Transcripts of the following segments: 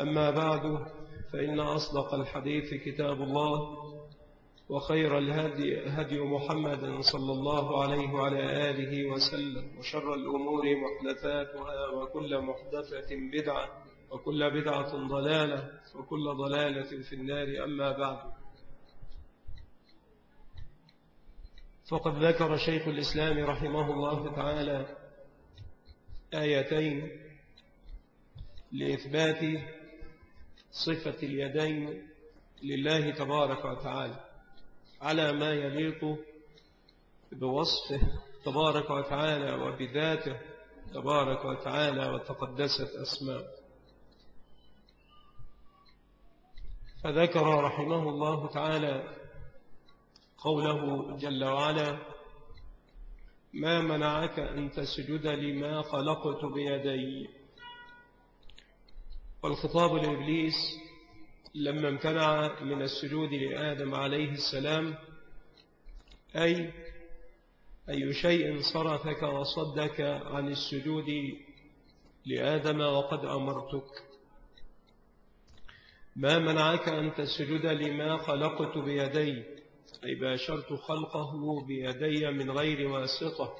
أما بعد فإن أصدق الحديث كتاب الله وخير الهدي هدي محمد صلى الله عليه وعلى آله وسلم وشر الأمور محدثاتها وكل محدثة بدعة وكل بدعة ضلالة وكل ضلالة في النار أما بعد. فقد ذكر شيخ الإسلام رحمه الله تعالى آيتين لإثبات صفة اليدين لله تبارك وتعالى على ما يليق بوصفه تبارك وتعالى وبذاته تبارك وتعالى وتقدست أسماء فذكر رحمه الله تعالى قوله جل وعلا ما منعك أن تسجد لما خلقت بيدي؟ والخطاب لإبليس لما امتنع من السجود لآدم عليه السلام أي أي شيء صرفك وصدك عن السجود لآدم وقد أمرتك. ما منعك أن تسجد لما خلقت بيدي؟ أي باشرت خلقه بيدي من غير واسطة.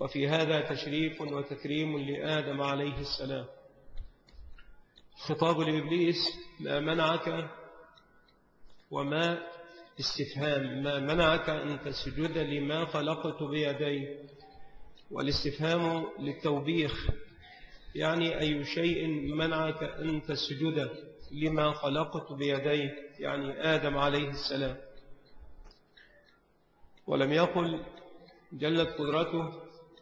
وفي هذا تشريف وتكريم لآدم عليه السلام. خطاب لإبليس ما منعك؟ وما استفهام ما منعك أن تسجد لما خلقت بيدي؟ والاستفهام للتوبيخ يعني أي شيء منعك أن تسجد لما خلقت بيدي؟ يعني آدم عليه السلام. ولم يقل جلت قدرته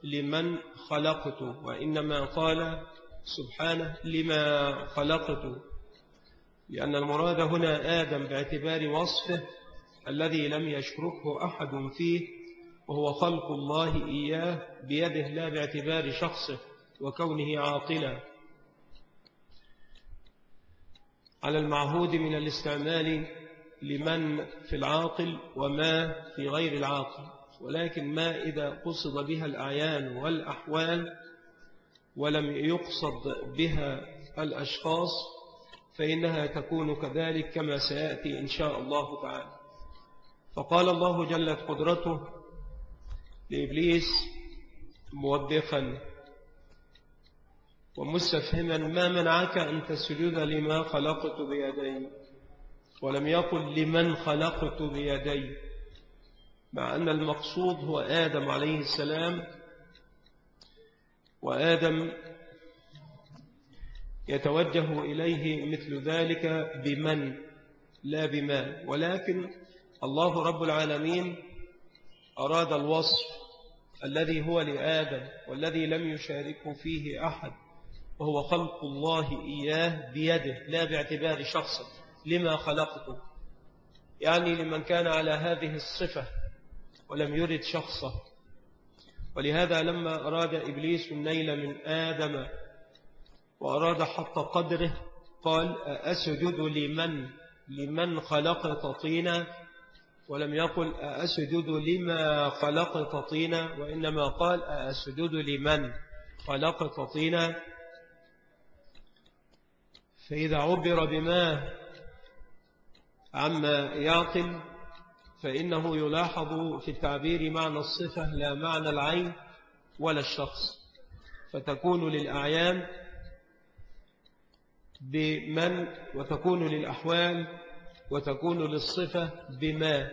لمن خلقت وإنما قال سبحانه لما خلقت لأن المراد هنا آدم باعتبار وصفه الذي لم يشركه أحد فيه وهو خلق الله إياه بيده لا باعتبار شخصه وكونه عاقلا. على المعهود من الاستعمال لمن في العاقل وما في غير العاقل. ولكن ما إذا قصد بها الأعيان والأحوال ولم يقصد بها الأشخاص فإنها تكون كذلك كما سيأتي إن شاء الله تعالى. فقال الله جلت قدرته لإبليس موبخا ومستفهما ما منعك أن تسجد لما خلقت بيدي؟ ولم يقل لمن خلقت بيدي. مع أن المقصود هو آدم عليه السلام وآدم يتوجه إليه مثل ذلك بمن؟ لا بما. ولكن الله رب العالمين أراد الوصف الذي هو لآدم والذي لم يشاركه فيه أحد وهو خلق الله إياه بيده لا باعتبار شخصه لما خلقته؟ يعني لمن كان على هذه الصفة ولم يرد شخصه. ولهذا لما أراد إبليس النيل من آدم وأراد حط قدره قال أسجد لمن؟ لمن خلقت طينا؟ ولم يقل أسجد لما خلقت طينا؟ وإنما قال أسجد لمن خلقت طينا؟ فإذا عبر بما عما يعقل فإنه يلاحظ في التعبير معنى الصفة لا معنى العين ولا الشخص. فتكون للأعيان بمن وتكون للأحوال وتكون للصفة بما.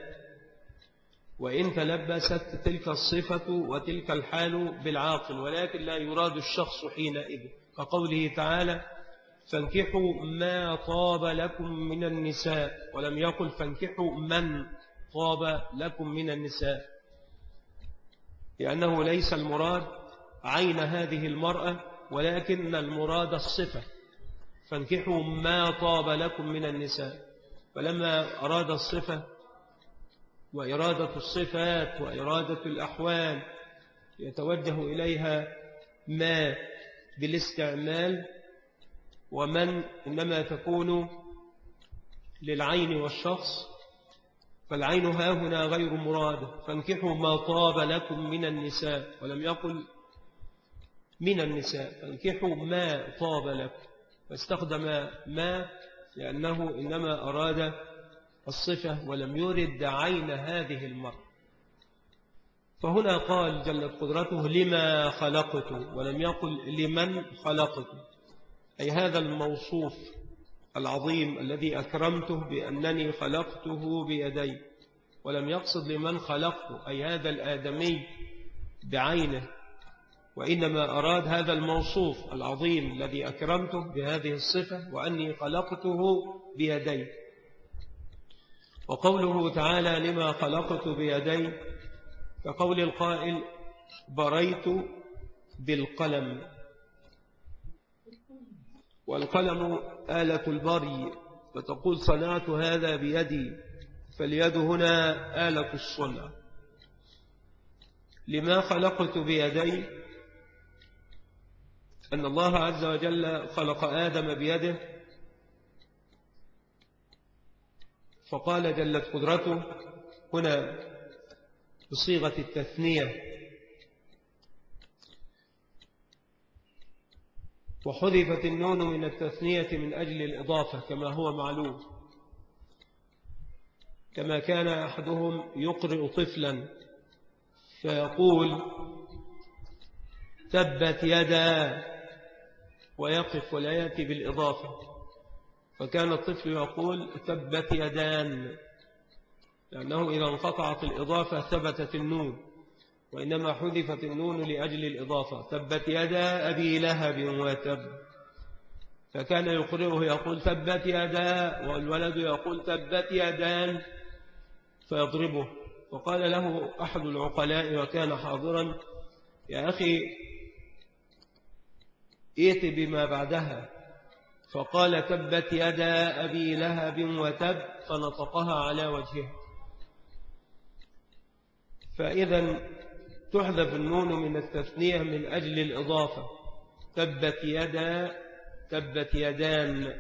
وإن تلبست تلك الصفة وتلك الحال بالعاقل ولكن لا يراد الشخص حينئذ. كقوله تعالى فانكحوا ما طاب لكم من النساء ولم يقل فانكحوا من طاب لكم من النساء. لأنه ليس المراد عين هذه المرأة ولكن المراد الصفة. فانكحوا ما طاب لكم من النساء. فلما أراد الصفة وإرادة الصفات وإرادة الأحوال يتوجه إليها ما بالاستعمال ومن إنما تكون للعين والشخص فالعين ها هنا غير مرادة فانكحوا ما طاب لكم من النساء. ولم يقل من النساء فانكحوا ما طاب لكم. فاستخدم ما لأنه إنما أراد الصفة ولم يرد عين هذه المرأة. فهنا قال جلت قدرته لما خلقت ولم يقل لمن خلقت. أي هذا الموصوف العظيم الذي أكرمته بأنني خلقته بيدي ولم يقصد لمن خلقته أي هذا الآدمي بعينه. وإنما أراد هذا الموصوف العظيم الذي أكرمته بهذه الصفة وأني خلقته بيدي. وقوله تعالى لما خلقت بيدي كقول القائل بريت بالقلم والقلم آلة البري فتقول صنعت هذا بيدي فاليد هنا آلة الصنع. لما خلقت بيدي؟ أن الله عز وجل خلق آدم بيده فقال جلت قدرته. هنا بصيغة التثنية. وحذفت النون من التثنية من أجل الإضافة كما هو معلوم. كما كان أحدهم يقرئ طفلا فيقول تبت يدا ويقف ولا يأتي بالإضافة. فكان الطفل يقول تبت يدان لأنه إذا انقطعت الإضافة ثبتت النون. وإنما حذفت النون لأجل الإضافة. تبت يدا أبي لهب وتب. فكان يقرئه يقول تبت يدا والولد يقول تبت يدان فيضربه. وقال له أحد العقلاء وكان حاضرا يا أخي ائت بما بعدها. فقال تبت يدا أبي لهب وتب فنطقها على وجهها فإذا تحذف النون من التثنية من أجل الإضافة. تبت يدا تبت يدان.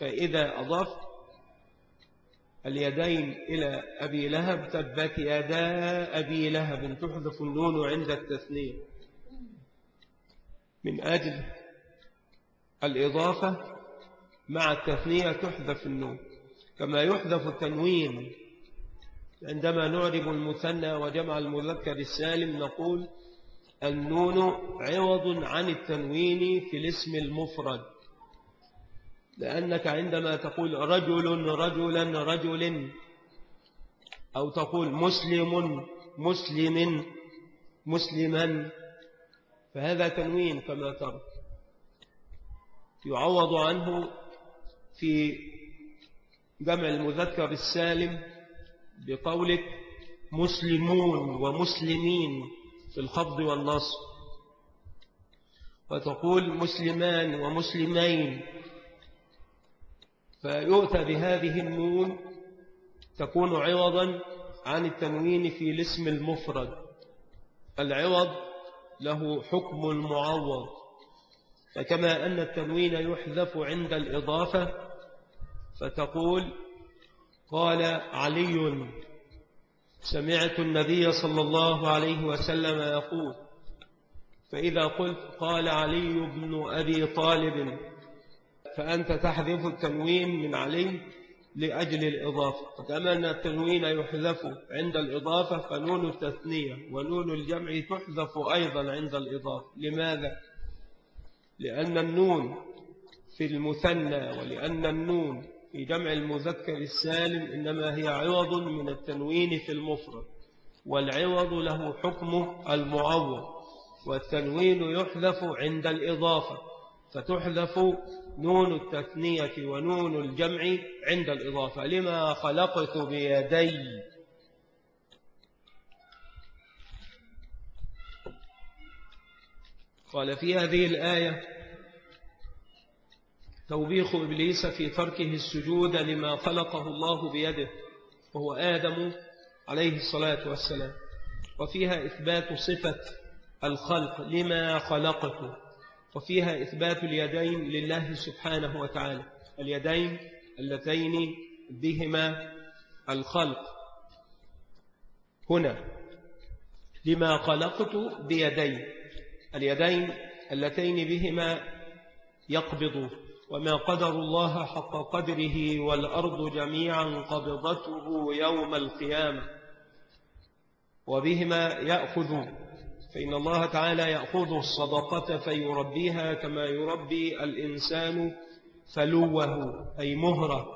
فإذا أضفت اليدين إلى أبي لهب تبت يدا أبي لهب. تحذف النون عند التثنية. من أجل الإضافة مع التثنية تحذف النون. كما يحذف التنوين عندما نعرب المثنى وجمع المذكر السالم نقول النون عوض عن التنوين في الاسم المفرد. لأنك عندما تقول رجل رجلا رجل أو تقول مسلم مسلم مسلما فهذا تنوين كما ترى. يعوض عنه في جمع المذكر السالم بقولك مسلمون ومسلمين في الخفض والنصب وتقول مسلمان ومسلمين. فيؤتى بهذه النون تكون عوضا عن التنوين في الاسم المفرد. العوض له حكم المعوض فكما أن التنوين يحذف عند الإضافة فتقول قال علي سمعت النبي صلى الله عليه وسلم يقول فإذا قلت قال علي بن أبي طالب فأنت تحذف التنوين من علي لأجل الإضافة كما أن التنوين يحذف عند الإضافة فنون التثنية ونون الجمع تحذف أيضا عند الإضافة لماذا؟ لأن النون في المثنى ولأن النون في جمع المذكر السالم إنما هي عوض من التنوين في المفرد والعوض له حكم المعوض والتنوين يحذف عند الإضافة فتحذف نون التثنية ونون الجمع عند الإضافة. لما خلقت بيدي. قال في هذه الآية توبيخ إبليس في تركه السجود لما خلقه الله بيده وهو آدم عليه الصلاة والسلام. وفيها إثبات صفة الخلق لما خلقته وفيها إثبات اليدين لله سبحانه وتعالى. اليدين اللتين بهما الخلق. هنا لما خلقت بيدي اليدين اللتين بهما يقبض وما قدر الله حق قدره والأرض جميعا قبضته يوم القيامة. وبهما يأخذ فإن الله تعالى يأخذ الصدقة فيربيها كما يربي الإنسان فلوه أي مهرة.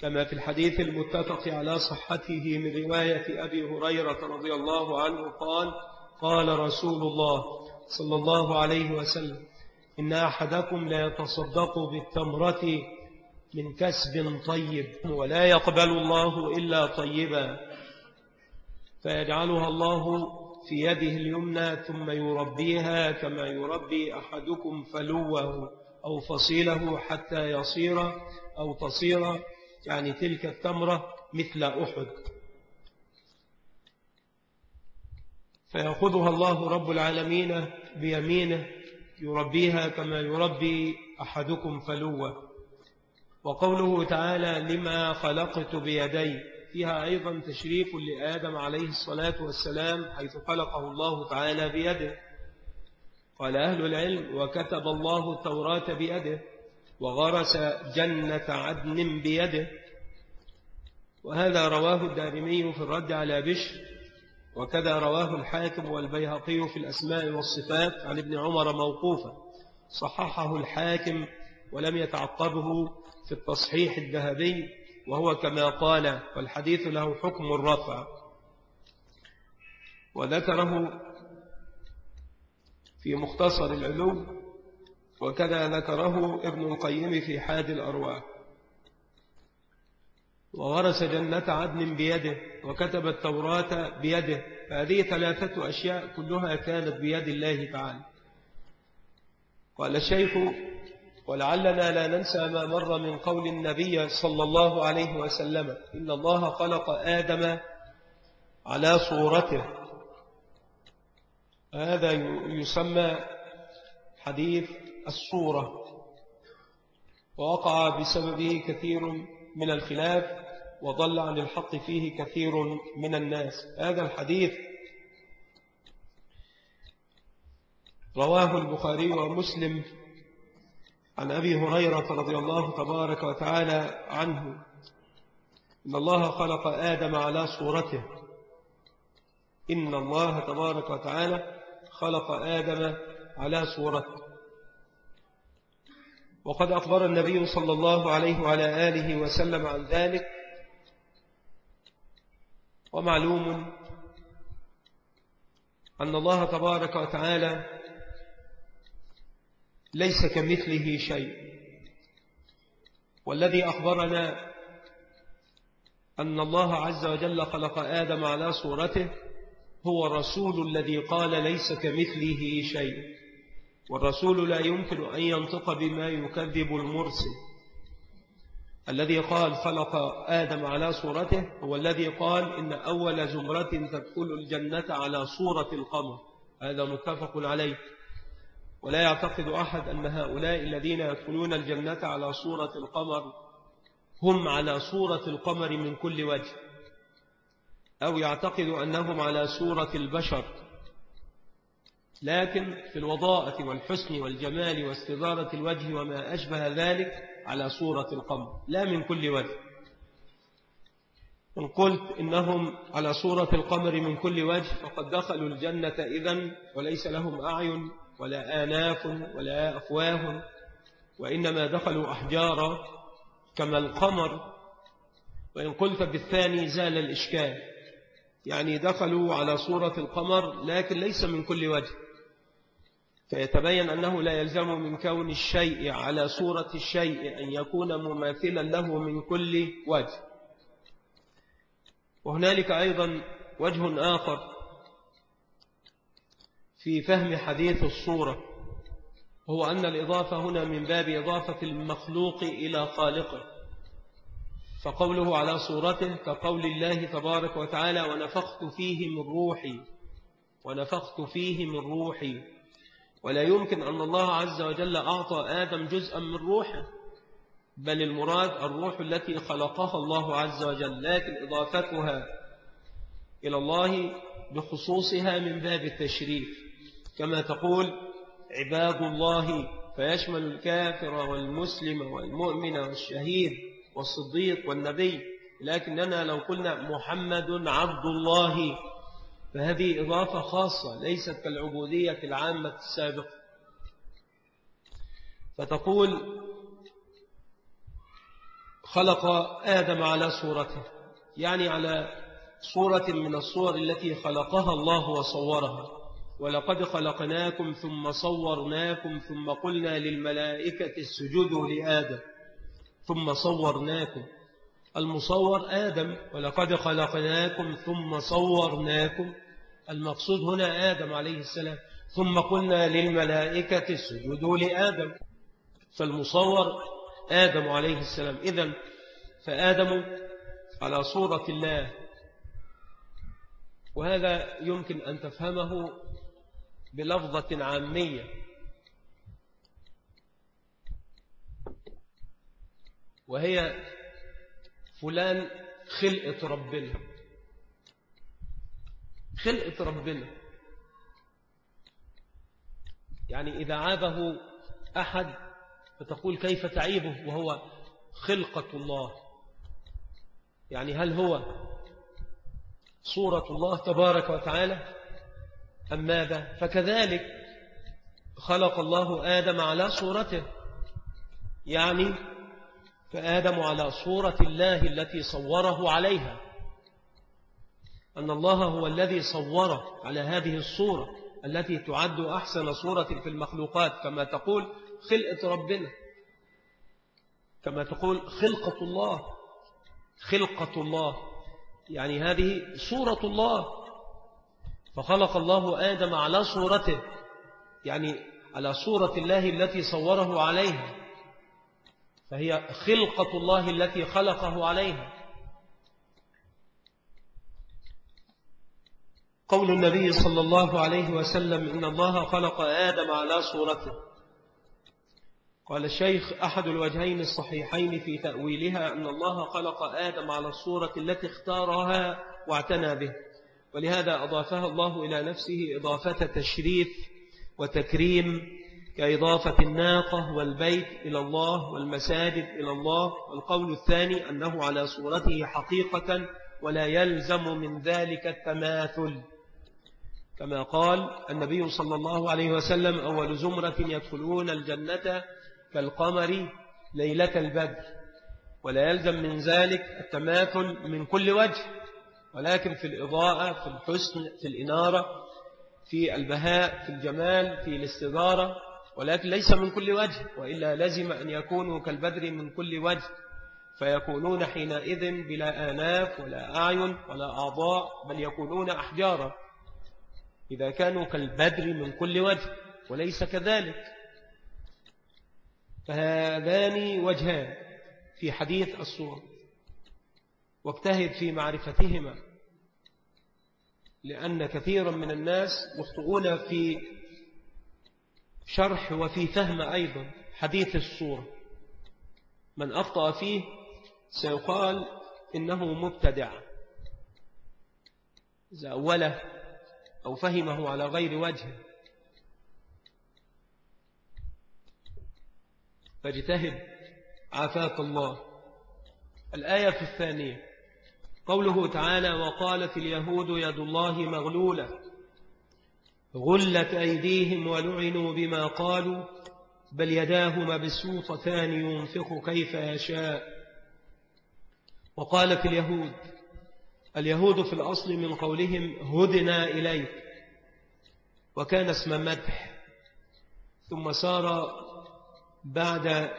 كما في الحديث المتفق على صحته من رواية أبي هريرة رضي الله عنه قال قال رسول الله صلى الله عليه وسلم إن أحدكم لا يتصدق بالتمرة من كسب طيب ولا يقبل الله إلا طيبا فيجعلها الله في يده اليمنى ثم يربيها كما يربي أحدكم فلوه أو فصيله حتى يصير أو تصير يعني تلك التمرة مثل أحد. فيأخذها الله رب العالمين بيمينه يربيها كما يربي أحدكم فلوة. وقوله تعالى لما خلقت بيدي فيها أيضا تشريف لآدم عليه الصلاة والسلام حيث خلقه الله تعالى بيده. قال أهل العلم وكتب الله التوراة بيده وغرس جنة عدن بيده. وهذا رواه الدارمي في الرد على بشر. وكذا رواه الحاكم والبيهقي في الأسماء والصفات عن ابن عمر موقوفا. صححه الحاكم ولم يتعقبه في التصحيح الذهبي وهو كما قال والحديث له حكم الرفع. وذكره في مختصر العلوم وكذا ذكره ابن القيم في حاد الأرواح. وغرس جنة عدن بيده وكتب التوراة بيده. فهذه ثلاثة أشياء كلها كانت بيد الله تعالى. قال الشيخ ولعلنا لا ننسى ما مر من قول النبي صلى الله عليه وسلم إن الله خلق آدم على صورته. هذا يسمى حديث الصورة. ووقع بسببه كثير من الخلاف وضل عن الحق فيه كثير من الناس. هذا الحديث رواه البخاري ومسلم عن أبي هريرة رضي الله تبارك وتعالى عنه. إن الله خلق آدم على صورته. إن الله تبارك وتعالى خلق آدم على صورته. وقد أخبر النبي صلى الله عليه وعلى آله وسلم عن ذلك ومعلوم أن الله تبارك وتعالى ليس كمثله شيء. والذي أخبرنا أن الله عز وجل خلق آدم على صورته هو الرسول الذي قال ليس كمثله شيء. والرسول لا يمكن أن ينطق بما يكذب المرسل. الذي قال خلق آدم على صورته هو الذي قال إن أول زمرة تدخل الجنة على صورة القمر. هذا متفق عليه. ولا يعتقد أحد أن هؤلاء الذين يدخلون الجنة على صورة القمر هم على صورة القمر من كل وجه أو يعتقد أنهم على صورة البشر. لكن في الوضاءة والحسن والجمال واستدارة الوجه وما أشبه ذلك على صورة القمر لا من كل وجه. إن قلت إنهم على صورة القمر من كل وجه فقد دخلوا الجنة إذن وليس لهم أعين ولا آناف ولا أفواه وإنما دخلوا أحجارا كما القمر. وإن قلت بالثاني زال الإشكال يعني دخلوا على صورة القمر لكن ليس من كل وجه. فيتبين أنه لا يلزم من كون الشيء على صورة الشيء أن يكون مماثلا له من كل وجه. وهنالك أيضا وجه آخر في فهم حديث الصورة هو أن الإضافة هنا من باب إضافة المخلوق إلى خالقه. فقوله على صورته كقول الله تبارك وتعالى ونفخت فيه من روحي ونفخت فيه من روحي ولا يمكن أن الله عز وجل أعطى آدم جزءا من روحه بل المراد الروح التي خلقها الله عز وجل لكن إضافتها إلى الله بخصوصها من باب التشريف. كما تقول عباد الله فيشمل الكافر والمسلم والمؤمن والشهيد والصديق والنبي لكننا لو قلنا محمد عبد الله. فهذه إضافة خاصة ليست كالعبودية العامة السابقة. فتقول خلق آدم على صورته يعني على صورة من الصور التي خلقها الله وصورها. ولقد خلقناكم ثم صورناكم ثم قلنا للملائكة السجود لآدم ثم صورناكم. المصور آدم ولقد خلقناكم ثم صورناكم. المقصود هنا آدم عليه السلام. ثم قلنا للملائكة اسجدوا لآدم. فالمصور آدم عليه السلام. إذن فآدم على صورة الله. وهذا يمكن أن تفهمه بلفظة عامية. وهي فلان خلقة ربنا. خلقة ربنا يعني إذا عابه أحد فتقول كيف تعيبه وهو خلقة الله؟ يعني هل هو صورة الله تبارك وتعالى أم ماذا؟ فكذلك خلق الله آدم على صورته. يعني فآدم على صورة الله التي صوره عليها. أن الله هو الذي صوره على هذه الصورة التي تعد أحسن صورة في المخلوقات كما تقول خلقة ربنا. كما تقول خلقة الله. خلقة الله. يعني هذه صورة الله. فخلق الله آدم على صورته. يعني على صورة الله التي صوره عليها. فهي خلقة الله التي خلقه عليها. قول النبي صلى الله عليه وسلم إن الله خلق آدم على صورته. قال الشيخ أحد الوجهين الصحيحين في تأويلها أن الله خلق آدم على الصورة التي اختارها واعتنى به. ولهذا أضافها الله إلى نفسه إضافة تشريف وتكريم كإضافة الناقة والبيت إلى الله والمساجد إلى الله. والقول الثاني أنه على صورته حقيقة ولا يلزم من ذلك التماثل. كما قال النبي صلى الله عليه وسلم أول زمرة يدخلون الجنة كالقمر ليلة البدر ولا يلزم من ذلك التماثل من كل وجه ولكن في الإضاءة في الحسن في الإنارة في البهاء في الجمال في الاستدارة ولكن ليس من كل وجه وإلا لزم أن يكونوا كالبدر من كل وجه فيكونون حينئذ بلا آناف ولا أعين ولا أعضاء بل يكونون أحجارا. إذا كانوا كالبدر من كل وجه وليس كذلك. فهذان وجهان في حديث الصور. واجتهد في معرفتهما لأن كثيرا من الناس مخطئون في شرح وفي فهم أيضا حديث الصورة. من أخطأ فيه سيقال إنه مبتدع. إذا أوله أو فهمه على غير وجه. فاجتهد. عافاك الله. الآية في الثانية. قوله تعالى وقالت اليهود يد الله مغلولة. غلت أيديهم ولعنوا بما قالوا. بل يداه مبسوطتان ينفق كيف يشاء. وقالت اليهود اليهود في الأصل من قولهم هدنا إليك وكان اسم مدح ثم صار بعد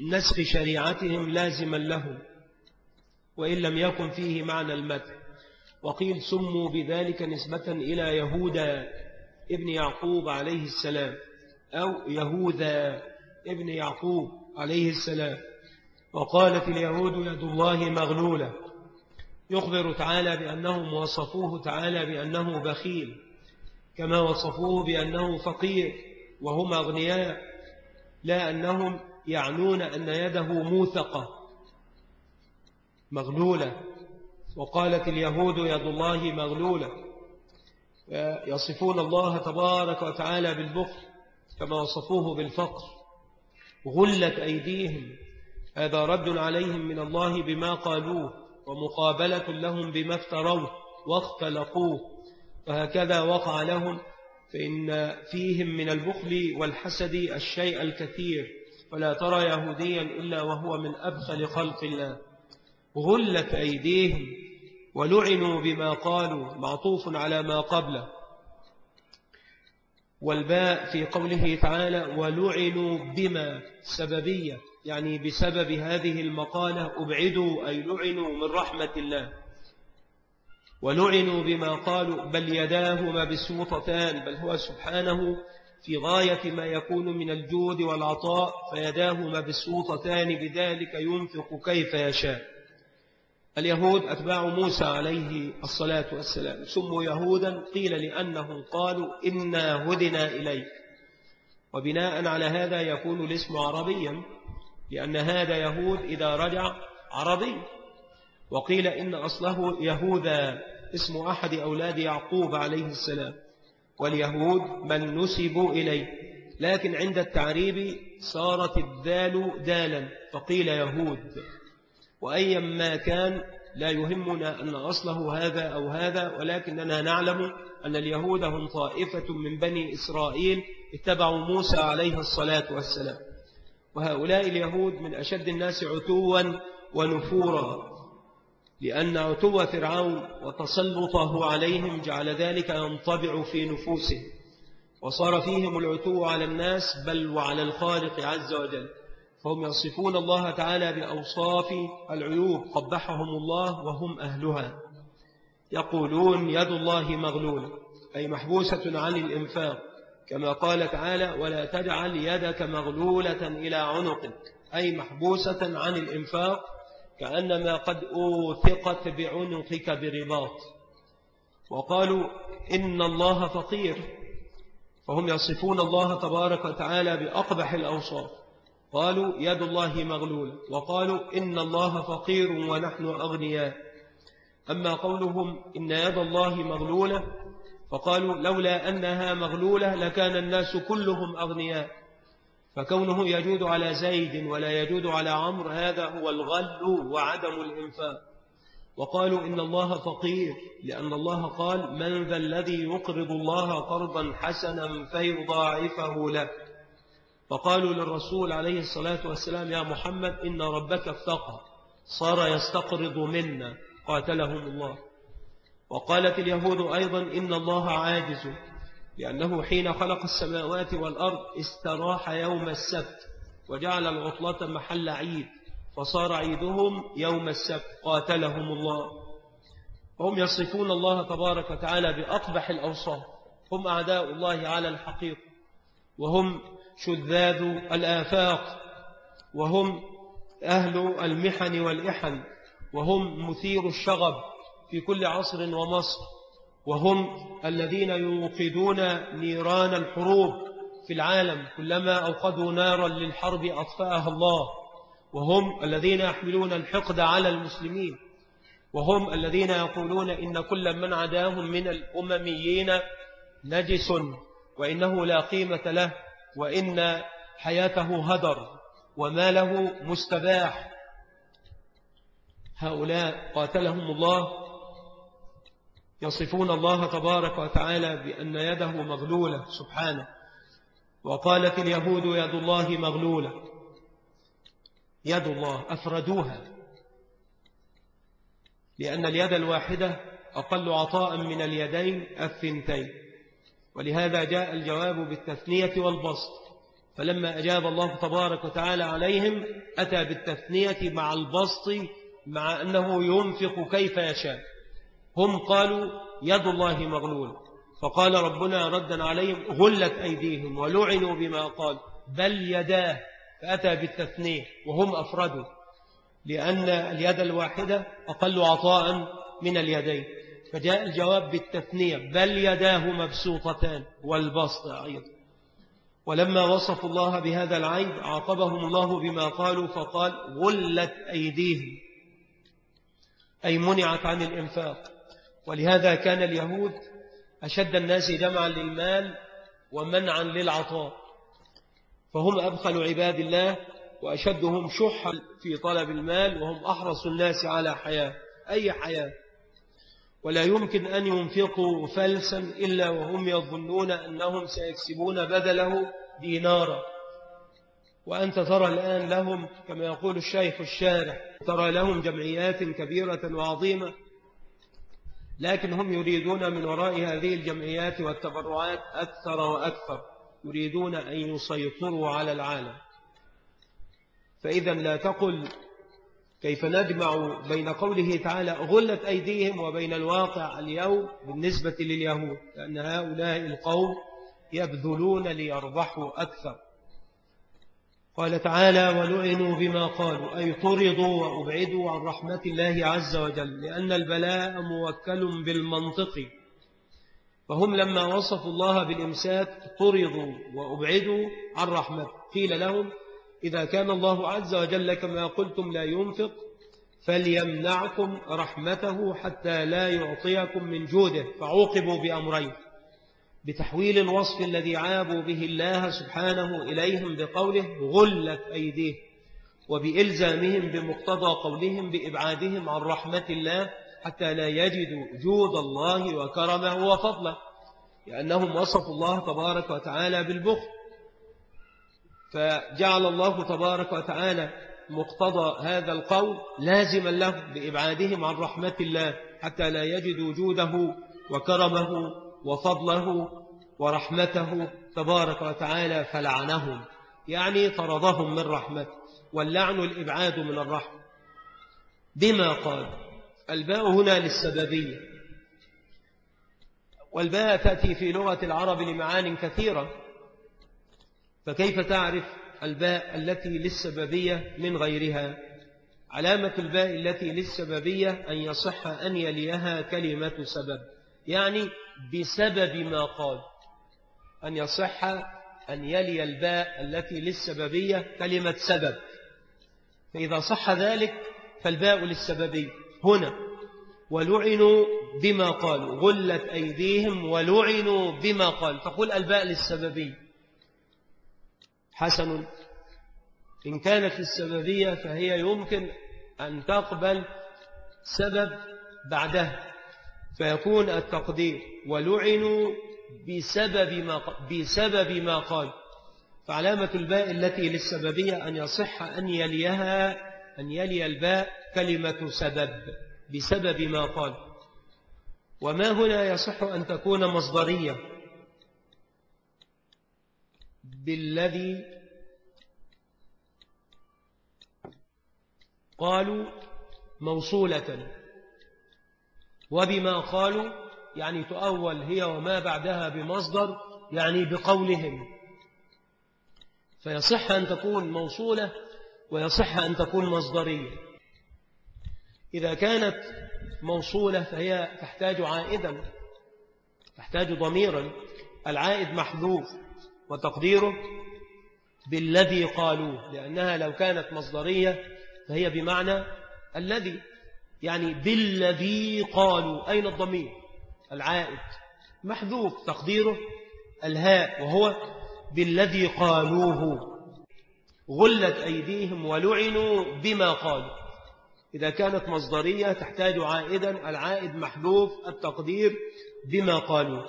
نسخ شريعتهم لازما لهم وإن لم يكن فيه معنى المدح. وقيل سموا بذلك نسبة إلى يهودا ابن يعقوب عليه السلام أو يهوذا ابن يعقوب عليه السلام. وقالت اليهود يد الله مغلولة. يخبر تعالى بأنهم وصفوه تعالى بأنه بخيل كما وصفوه بأنه فقير وهم أغنياء لا أنهم يعنون أن يده موثقة مغلولة وقالت اليهود يد الله مغلولة. يصفون الله تبارك وتعالى بالبخل كما وصفوه بالفقر. غلت أيديهم هذا رد عليهم من الله بما قالوه. ومقابلة لهم بما افتروه واختلقوه فهكذا وقع لهم فإن فيهم من البخل والحسد الشيء الكثير فلا ترى يهوديا إلا وهو من أبخل خلق الله. غلت أيديهم ولعنوا بما قالوا معطوف على ما قبله. والباء في قوله تعالى ولعنوا بما سببية. يعني بسبب هذه المقالة أبعدوا أي لعنوا من رحمة الله. ولعنوا بما قالوا بل يداه مبسوطتان بل هو سبحانه في غاية ما يكون من الجود والعطاء فيداه مبسوطتان بذلك ينفق كيف يشاء. اليهود أتباع موسى عليه الصلاة والسلام. سموا يهودا قيل لأنهم قالوا إنا هدنا إليك. وبناء على هذا يكون الاسم عربيا. لأن هذا يهود إذا رجع عربي. وقيل إن أصله يهوذا اسم أحد أولاد يعقوب عليه السلام. واليهود من نسبوا إليه. لكن عند التعريب صارت الدال دالا. فقيل يهود. وأيا ما كان لا يهمنا أن أصله هذا أو هذا. ولكننا نعلم أن اليهود هم طائفة من بني إسرائيل اتبعوا موسى عليه الصلاة والسلام. وهؤلاء اليهود من أشد الناس عتوا ونفورا لأن عتو فرعون وتسلطه عليهم جعل ذلك ينطبع في نفوسهم وصار فيهم العتو على الناس بل وعلى الخالق عز وجل. فهم يصفون الله تعالى بأوصاف العيوب قبحهم الله وهم أهلها. يقولون يد الله مغلولة أي محبوسة عن الإنفاق. كما قال تعالى ولا تجعل يدك مغلولة إلى عنقك أي محبوسة عن الإنفاق كأنما قد أوثقت بعنقك برباط. وقالوا إن الله فقير فهم يصفون الله تبارك وتعالى بأقبح الأوصاف. قالوا يد الله مغلولة وقالوا إن الله فقير ونحن أغنياء أما قولهم إن يد الله مغلولة فقالوا لولا أنها مغلولة لكان الناس كلهم أغنياء. فكونه يجود على زيد ولا يجود على عمرو هذا هو الغل وعدم الإنفاق. وقالوا إن الله فقير لأن الله قال من ذا الذي يقرض الله قرضا حسنا فيضاعفه له. فقالوا للرسول عليه الصلاة والسلام يا محمد إن ربك افتقر صار يستقرض منا. قاتلهم الله. وقالت اليهود أيضا إن الله عاجز لأنه حين خلق السماوات والأرض استراح يوم السبت وجعل العطلة محل عيد فصار عيدهم يوم السبت قاتلهم الله. هم يصفون الله تبارك وتعالى بأقبح الأوصاف. هم أعداء الله على الحقيقة. وهم شذاذ الآفاق. وهم أهل المحن والإحن. وهم مثير الشغب. في كل عصر ومصر. وهم الذين يوقدون نيران الحروب في العالم كلما أوقدوا نارا للحرب أطفأها الله. وهم الذين يحملون الحقد على المسلمين. وهم الذين يقولون إن كل من عداهم من الأمميين نجس وإنه لا قيمة له وإن حياته هدر وماله مستباح. هؤلاء قاتلهم الله يصفون الله تبارك وتعالى بأن يده مغلولة سبحانه. وقالت اليهود يد الله مغلولة. يد الله أفردوها. لأن اليد الواحدة أقل عطاء من اليدين الثنتين. ولهذا جاء الجواب بالتثنية والبسط. فلما أجاب الله تبارك وتعالى عليهم أتى بالتثنية مع البسط مع أنه ينفق كيف يشاء. هم قالوا يد الله مغلولة فقال ربنا ردا عليهم غلت أيديهم ولعنوا بما قال. بل يداه فأتى بالتثنية وهم أفردوا. لأن اليد الواحدة أقل عطاء من اليدين. فجاء الجواب بالتثنية. بل يداه مبسوطتان والبسط أيضا. ولما وصفوا الله بهذا العيب عاقبهم الله بما قالوا فقال غلت أيديهم. أي منعت عن الإنفاق. ولهذا كان اليهود أشد الناس جمعا للمال ومنعا للعطاء فهم أبخل عباد الله وأشدهم شحا في طلب المال وهم أحرص الناس على حياة أي حياة؟ ولا يمكن أن ينفقوا فلسا إلا وهم يظنون أنهم سيكسبون بدله دينارا. وأنت ترى الآن لهم كما يقول الشيخ الشارع ترى لهم جمعيات كبيرة وعظيمة لكن هم يريدون من وراء هذه الجمعيات والتبرعات أكثر وأكثر يريدون أن يسيطروا على العالم. فإذا لا تقل كيف نجمع بين قوله تعالى غلت أيديهم وبين الواقع اليوم بالنسبة لليهود لأن هؤلاء القوم يبذلون ليربحوا أكثر. قال تعالى ولعنوا بما قالوا أي طردوا وأبعدوا عن رحمة الله عز وجل لأن البلاء موكل بالمنطق. فهم لما وصفوا الله بالإمساك طردوا وأبعدوا عن رحمة. قيل لهم إذا كان الله عز وجل كما قلتم لا ينفق فليمنعكم رحمته حتى لا يعطيكم من جوده. فعوقبوا بأمرين بتحويل الوصف الذي عابوا به الله سبحانه إليهم بقوله غلت أيديه وبإلزامهم بمقتضى قولهم بإبعادهم عن رحمة الله حتى لا يجدوا جود الله وكرمه وفضله لأنهم وصفوا الله تبارك وتعالى بالبخل. فجعل الله تبارك وتعالى مقتضى هذا القول لازما له بإبعادهم عن رحمة الله حتى لا يجدوا جوده وكرمه وفضله ورحمته تبارك وتعالى فلعنهم يعني طردهم من رحمته واللعن الإبعاد من الرحمة. بما قال الباء هنا للسببية. والباء تأتي في لغة العرب لمعان كثيرة. فكيف تعرف الباء التي للسببية من غيرها؟ علامة الباء التي للسببية أن يصح أن يليها كلمة سبب يعني بسبب ما قال. أن يصح أن يلي الباء التي للسببية كلمة سبب. فإذا صح ذلك فالباء للسببية. هنا. ولعنوا بما قالوا. غلت أيديهم ولعنوا بما قال. فقل الباء للسببية. حسن. إن كانت للسببية فهي يمكن أن تقبل سبب بعدها. فيكون التقدير. ولعنوا بسبب ما, بسبب ما قال. فعلامة الباء التي للسببية أن يصح أن يليها أن يلي الباء كلمة سبب بسبب ما قال. وما هنا يصح أن تكون مصدرية. بالذي قالوا موصولة. وبما قالوا يعني تؤول هي وما بعدها بمصدر يعني بقولهم. فيصح أن تكون موصولة ويصح أن تكون مصدرية. إذا كانت موصولة فهي تحتاج عائدا تحتاج ضميرا. العائد محذوف وتقديره بالذي قالوه لأنها لو كانت مصدرية فهي بمعنى الذي. يعني بالذي قالوا. أين الضمير؟ العائد. محذوف تقديره. الهاء. وهو بالذي قالوه. غلت أيديهم ولعنوا بما قالوا. إذا كانت مصدرية تحتاج عائدا. العائد محذوف التقدير بما قالوا.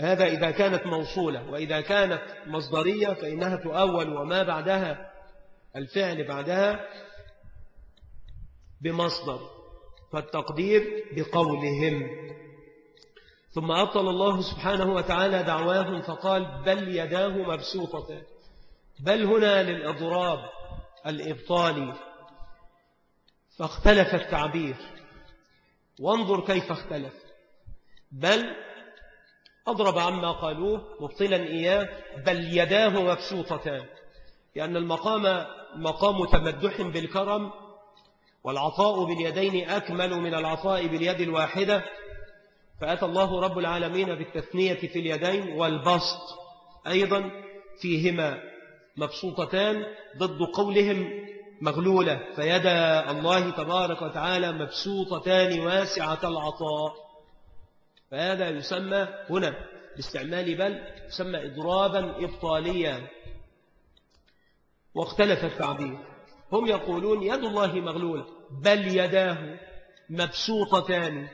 هذا إذا كانت موصولة. وإذا كانت مصدرية فإنها تؤول. وما بعدها؟ الفعل بعدها. بمصدر فالتقدير بقولهم. ثم أبطل الله سبحانه وتعالى دعواهم فقال بل يداه مبسوطة. بل هنا للإضراب الإبطالي. فاختلف التعبير. وانظر كيف اختلف. بل أضرب عما قالوه مبطلا إياه بل يداه مبسوطتان لأن المقام مقام تمدح بالكرم والعطاء باليدين أكمل من العطاء باليد الواحدة. فأتى الله رب العالمين بالتثنية في اليدين والبسط أيضا فيهما مبسوطتان ضد قولهم مغلولة. فيدا الله تبارك وتعالى مبسوطتان واسعة العطاء. فهذا يسمى هنا باستعمال بل يسمى إضرابا إبطاليا. واختلف التعبير. هم يقولون يد الله مغلولة بل يداه مبسوطتان.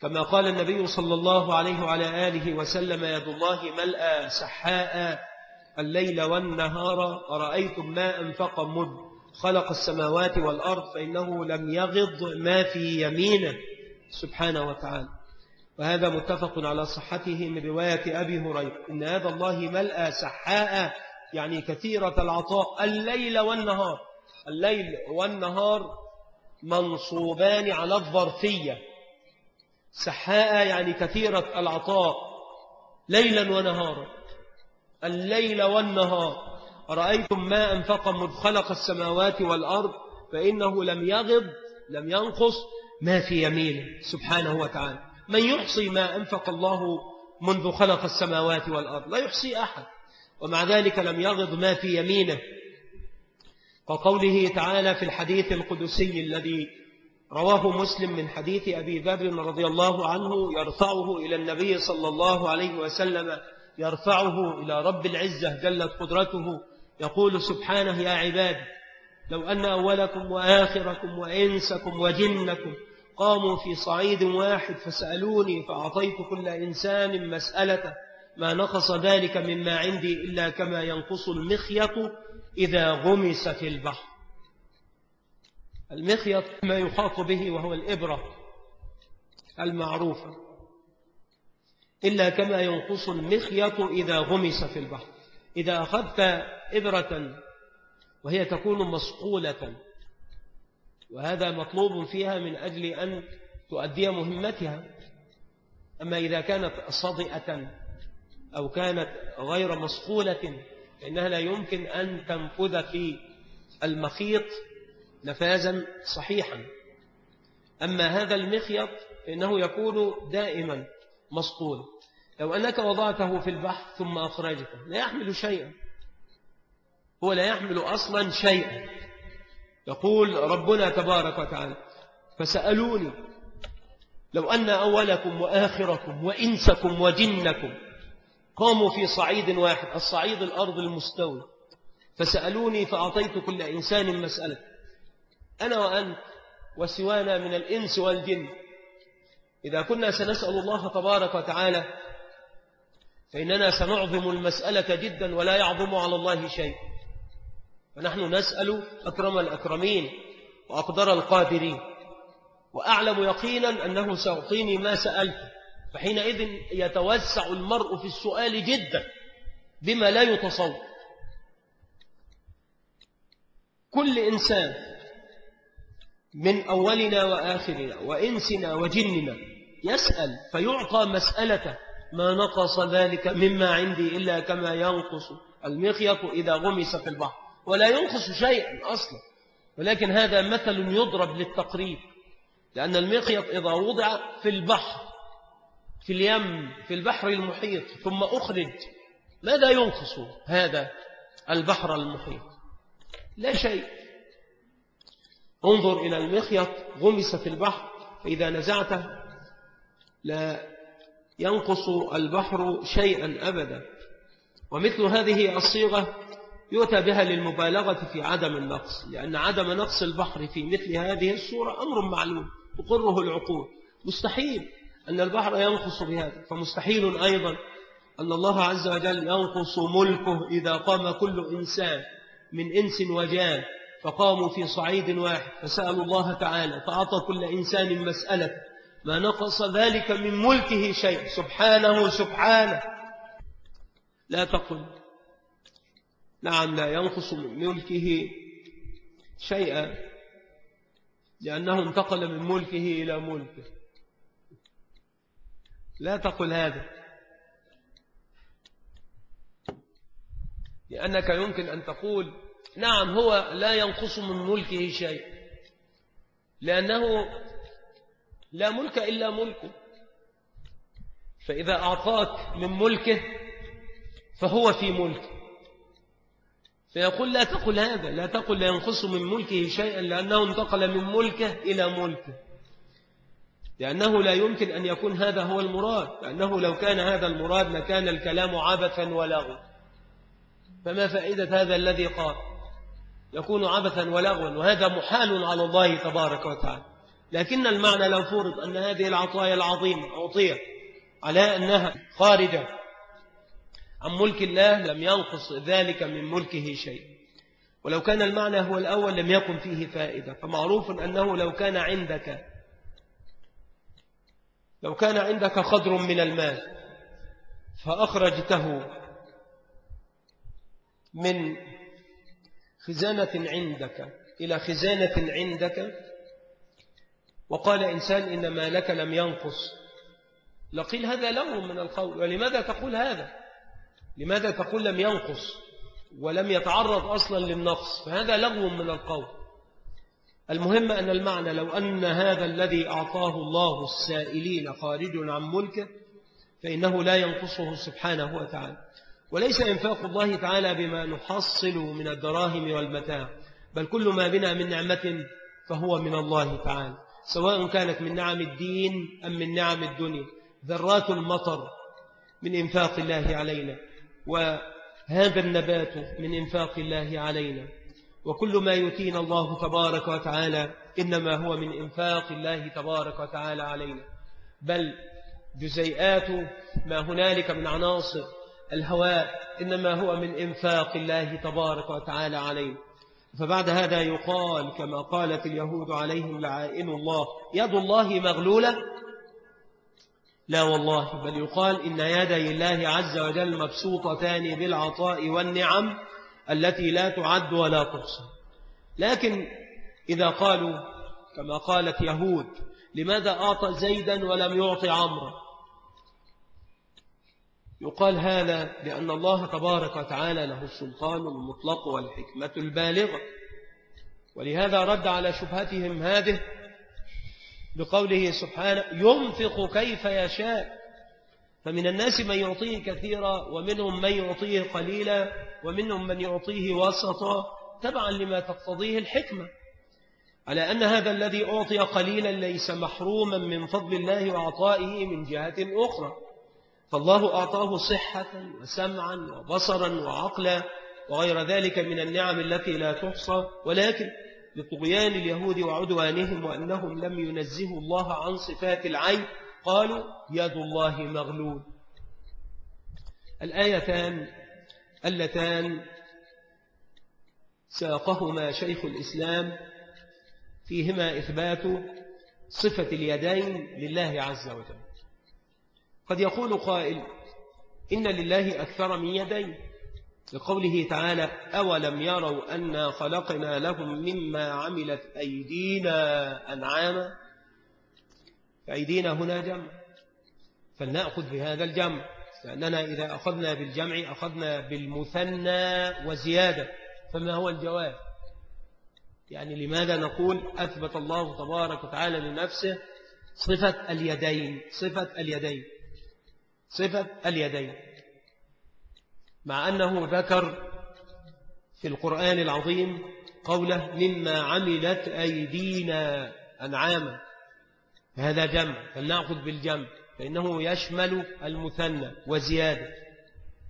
كما قال النبي صلى الله عليه وعلى آله وسلم يد الله ملأ سحاء الليل والنهار أرأيتم ما أنفق مد خلق السماوات والأرض فإنه لم يغض ما في يمينه. سبحانه وتعالى. وهذا متفق على صحته من رواية أبي هريرة إن هذا الله ملأ سحاء يعني كثيرة العطاء الليل والنهار. الليل والنهار منصوبان على الظرفية. سحاء يعني كثيرة العطاء ليلا ونهارا. الليل والنهار. رأيتم ما أنفق مذ خلق السماوات والأرض فإنه لم يغض لم ينقص ما في يمينه. سبحانه وتعالى. من يحصي ما أنفق الله منذ خلق السماوات والأرض؟ لا يحصي أحد. ومع ذلك لم يغض ما في يمينه. وقوله تعالى في الحديث القدسي الذي رواه مسلم من حديث أبي ذر رضي الله عنه يرفعه إلى النبي صلى الله عليه وسلم يرفعه إلى رب العزة جلت قدرته يقول سبحانه يا عباد لو أن أولكم وآخركم وإنسكم وجنكم قاموا في صعيد واحد فسألوني فأعطيت كل إنسان مسألة ما نقص ذلك مما عندي إلا كما ينقص المخيط إذا غمس في البحر. المخيط ما يحاط به وهو الإبرة المعروفة إلا كما ينقص المخيط إذا غمس في البحر. إذا أخذت إبرة وهي تكون مصقولة وهذا مطلوب فيها من أجل أن تؤدي مهمتها. أما إذا كانت صدئة أو كانت غير مصقولة فإنها لا يمكن أن تنفذ في المخيط نفاذا صحيحا. أما هذا المخيط فإنه يكون دائما مسطول لو أنك وضعته في البحر ثم أخرجته لا يحمل شيئا. هو لا يحمل أصلا شيئا. يقول ربنا تبارك وتعالى فسألوني لو أن أولكم وآخركم وإنسكم وجنكم قاموا في صعيد واحد الصعيد الأرض المستوي. فسألوني فأعطيت كل إنسان مسألة أنا وأنت وسوانا من الإنس والجن. إذا كنا سنسأل الله تبارك وتعالى فإننا سنعظم المسألة جدا ولا يعظم على الله شيء. فنحن نسأل أكرم الأكرمين وأقدر القادرين. وأعلم يقينا أنه سيعطيني ما سألت. فحينئذ يتوسع المرء في السؤال جدا بما لا يتصور. كل إنسان من أولنا وآخرنا وإنسنا وجننا يسأل فيعطى مسألة ما نقص ذلك مما عندي إلا كما ينقص المخيط إذا غمس في البحر. ولا ينقص شيئا أصلا. ولكن هذا مثل يضرب للتقريب لأن المخيط إذا وضع في البحر في اليم في البحر المحيط ثم أخرج. ماذا ينقص هذا البحر المحيط؟ لا شيء. انظر إلى المخيط غمس في البحر فإذا نزعته لا ينقص البحر شيئا أبدا. ومثل هذه الصيغة يؤتى بها للمبالغة في عدم النقص لأن عدم نقص البحر في مثل هذه الصورة أمر معلوم تقره العقول. مستحيل. أن البحر ينقص بهذا فمستحيل أيضا أن الله عز وجل ينقص ملكه إذا قام كل إنسان من إنس وجان فقاموا في صعيد واحد فسألوا الله تعالى فأعطى كل إنسان مسألة ما نقص ذلك من ملكه شيء؟ سبحانه سبحانه. لا تقل. نعم لا ينقص من ملكه شيئا لأنه انتقل من ملكه إلى ملكه. لا تقل هذا. لأنك يمكن أن تقول نعم هو لا ينقص من ملكه شيء. لأنه لا ملك إلا ملكه فإذا أعطاك من ملكه فهو في ملكه فيقول لا تقل هذا لا تقل لا ينقص من ملكه شيئا لأنه انتقل من ملكه إلى ملكه. لأنه لا يمكن أن يكون هذا هو المراد لأنه لو كان هذا المراد لكان الكلام عبثا ولغوا. فما فائدة هذا الذي قال؟ يكون عبثا ولغوا وهذا محال على الله تبارك وتعالى. لكن المعنى لو فرض أن هذه العطايا العظيمة أعطيت على أنها خارجة عن ملك الله لم ينقص ذلك من ملكه شيء. ولو كان المعنى هو الأول لم يكن فيه فائدة. فمعروف أنه لو كان عندك لو كان عندك خضر من المال فأخرجته من خزانة عندك إلى خزانة عندك. وقال إنسان إن مالك لم ينقص. لقيل هذا لغو من القول ولماذا تقول هذا؟ لماذا تقول لم ينقص ولم يتعرض أصلا للنقص؟ فهذا لغو من القول. المهم أن المعنى لو أن هذا الذي أعطاه الله السائلين خارج عن ملكه فإنه لا ينقصه سبحانه وتعالى. وليس إنفاق الله تعالى بما نحصل من الدراهم والمتاع بل كل ما بنا من نعمة فهو من الله تعالى سواء كانت من نعم الدين أم من نعم الدنيا. ذرات المطر من إنفاق الله علينا وهذا النبات من إنفاق الله علينا. وكل ما يتينا الله تبارك وتعالى إنما هو من إنفاق الله تبارك وتعالى علينا. بل جزيئات ما هنالك من عناصر الهواء إنما هو من إنفاق الله تبارك وتعالى علينا. فبعد هذا يقال كما قالت اليهود عليهم لعائن الله يد الله مغلولة؟ لا والله بل يقال إن يدي الله عز وجل مبسوطتان بالعطاء والنعم التي لا تعد ولا تحصى. لكن إذا قالوا كما قالت يهود لماذا أعطى زيدا ولم يعطي عمرا يقال هذا لأن الله تبارك وتعالى له السلطان المطلق والحكمة البالغة. ولهذا رد على شبهتهم هذه بقوله سبحانه ينفق كيف يشاء فمن الناس من يعطيه كثيرا ومنهم من يعطيه قليلا. ومنهم من يعطيه وسطا تبعا لما تقتضيه الحكمة. على أن هذا الذي أعطي قليلا ليس محروما من فضل الله وعطائه من جهة أخرى. فالله أعطاه صحة وسمعا وبصرا وعقلا وغير ذلك من النعم التي لا تحصى. ولكن لطغيان اليهود وعدوانهم وأنهم لم ينزهوا الله عن صفات العين قالوا يد الله مغلول. الآيتان اللتان ساقهما شيخ الإسلام فيهما إثبات صفة اليدين لله عز وجل. قد يقول قائل إن لله أكثر من يدين. لقوله تعالى أولم يروا أنا خلقنا لهم مما عملت أيدينا أنعاما؟ فأيدينا هنا جمع. فلنأخذ بهذا الجمع. لأننا إذا أخذنا بالجمع أخذنا بالمثنى وزيادة. فما هو الجواب؟ يعني لماذا نقول أثبت الله تبارك وتعالى لنفسه صفة اليدين؟ صفة اليدين. صفة اليدين. مع أنه ذكر في القرآن العظيم قوله مما عملت أيدينا أنعاما. هذا جمع. فلنأخذ بالجمع. فإنه يشمل المثنى وزيادة.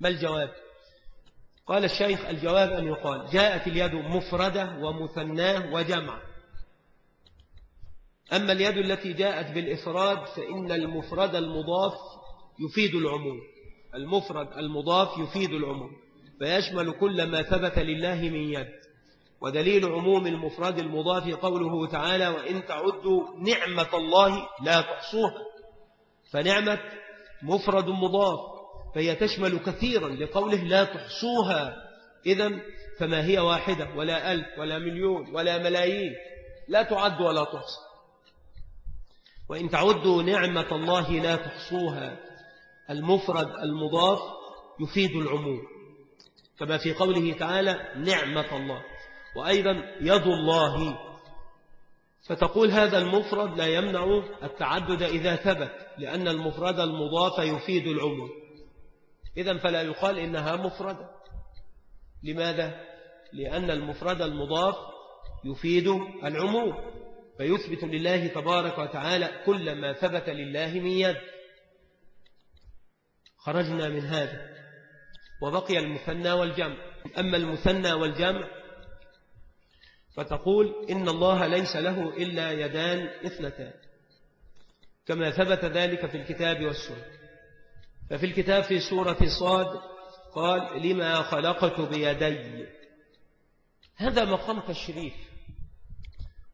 ما الجواب؟ قال الشيخ الجواب أن يقال جاءت اليد مفردة ومثناة وجمع. أما اليد التي جاءت بالإفراد فإن المفرد المضاف يفيد العموم. المفرد المضاف يفيد العموم فيشمل كل ما ثبت لله من يد. ودليل عموم المفرد المضاف قوله تعالى وإن تعدوا نعمة الله لا تحصوها فنعمة مفرد مضاف فهي تشمل كثيرا لقوله لا تحصوها. إذا فما هي واحدة؟ ولا ألف ولا مليون ولا ملايين. لا تعد ولا تحصى. وإن تعدوا نعمة الله لا تحصوها المفرد المضاف يفيد العموم. كما في قوله تعالى نعمة الله. وأيضا يد الله فتقول هذا المفرد لا يمنع التعدد إذا ثبت لأن المفرد المضاف يفيد العموم. إذا فلا يقال إنها مفردة. لماذا؟ لأن المفرد المضاف يفيد العموم فيثبت لله تبارك وتعالى كل ما ثبت لله من يد. خرجنا من هذا وبقي المثنى والجمع. أما المثنى والجمع فتقول إن الله ليس له إلا يدان اثنتان كما ثبت ذلك في الكتاب والسنة. ففي الكتاب في سورة صاد قال لما خلقت بيدي. هذا مقام تشريف.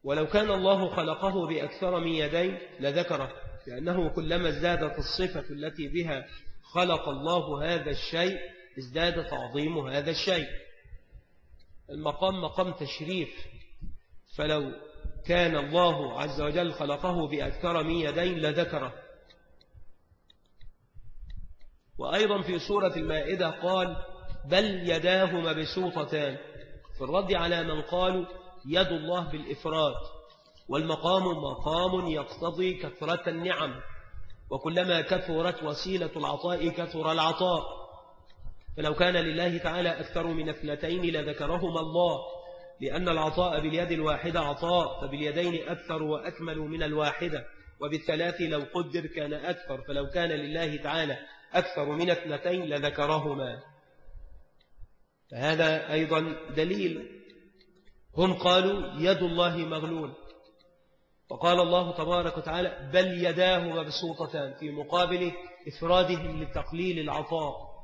ولو كان الله خلقه بأكثر من يدين لذكره لأنه كلما ازدادت الصفة التي بها خلق الله هذا الشيء ازداد تعظيم هذا الشيء. المقام مقام تشريف. فلو كان الله عز وجل خلقه بأكثر من يدين لذكره. وأيضا في سورة المائدة قال بل يداه مبسوطتان في الرد على من قالوا يد الله بالإفراد والمقام مقام يقتضي كثرة النعم وكلما كثرت وسيلة العطاء كثر العطاء. فلو كان لله تعالى أكثر من اثنتين لذكرهما الله لأن العطاء باليد الواحدة عطاء فباليدين أكثر وأكمل من الواحدة. وبالثلاث لو قدر كان أكثر فلو كان لله تعالى أكثر من اثنتين لذكرهما. فهذا أيضا دليل. هم قالوا يد الله مغلول. وقال الله تبارك وتعالى بل يداه مبسوطتان في مقابل إفرادهم لتقليل العطاء.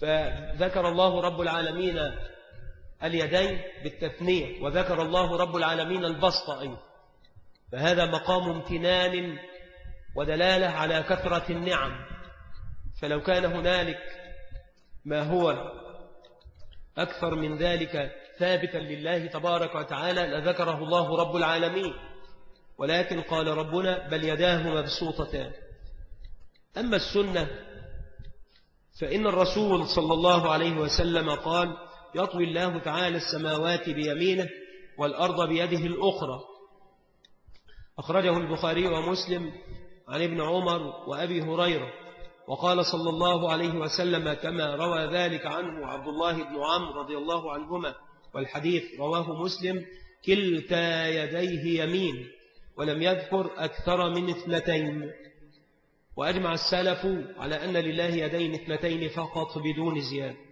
فذكر الله رب العالمين اليدين بالتثنية وذكر الله رب العالمين البسط أيضا فهذا مقام امتنان ودلالة على كثرة النعم. فلو كان هنالك ما هو أكثر من ذلك ثابتا لله تبارك وتعالى لذكره الله رب العالمين. ولكن قال ربنا بل يداه مبسوطتان. أما السنة فإن الرسول صلى الله عليه وسلم قال يطوي الله تعالى السماوات بيمينه والأرض بيده الأخرى. أخرجه البخاري ومسلم عن ابن عمر وأبي هريرة وقال صلى الله عليه وسلم كما روى ذلك عنه عبد الله بن عمرو رضي الله عنهما والحديث رواه مسلم كلتا يديه يمين ولم يذكر أكثر من اثنتين وأجمع السلف على أن لله يدين اثنتين فقط بدون زيادة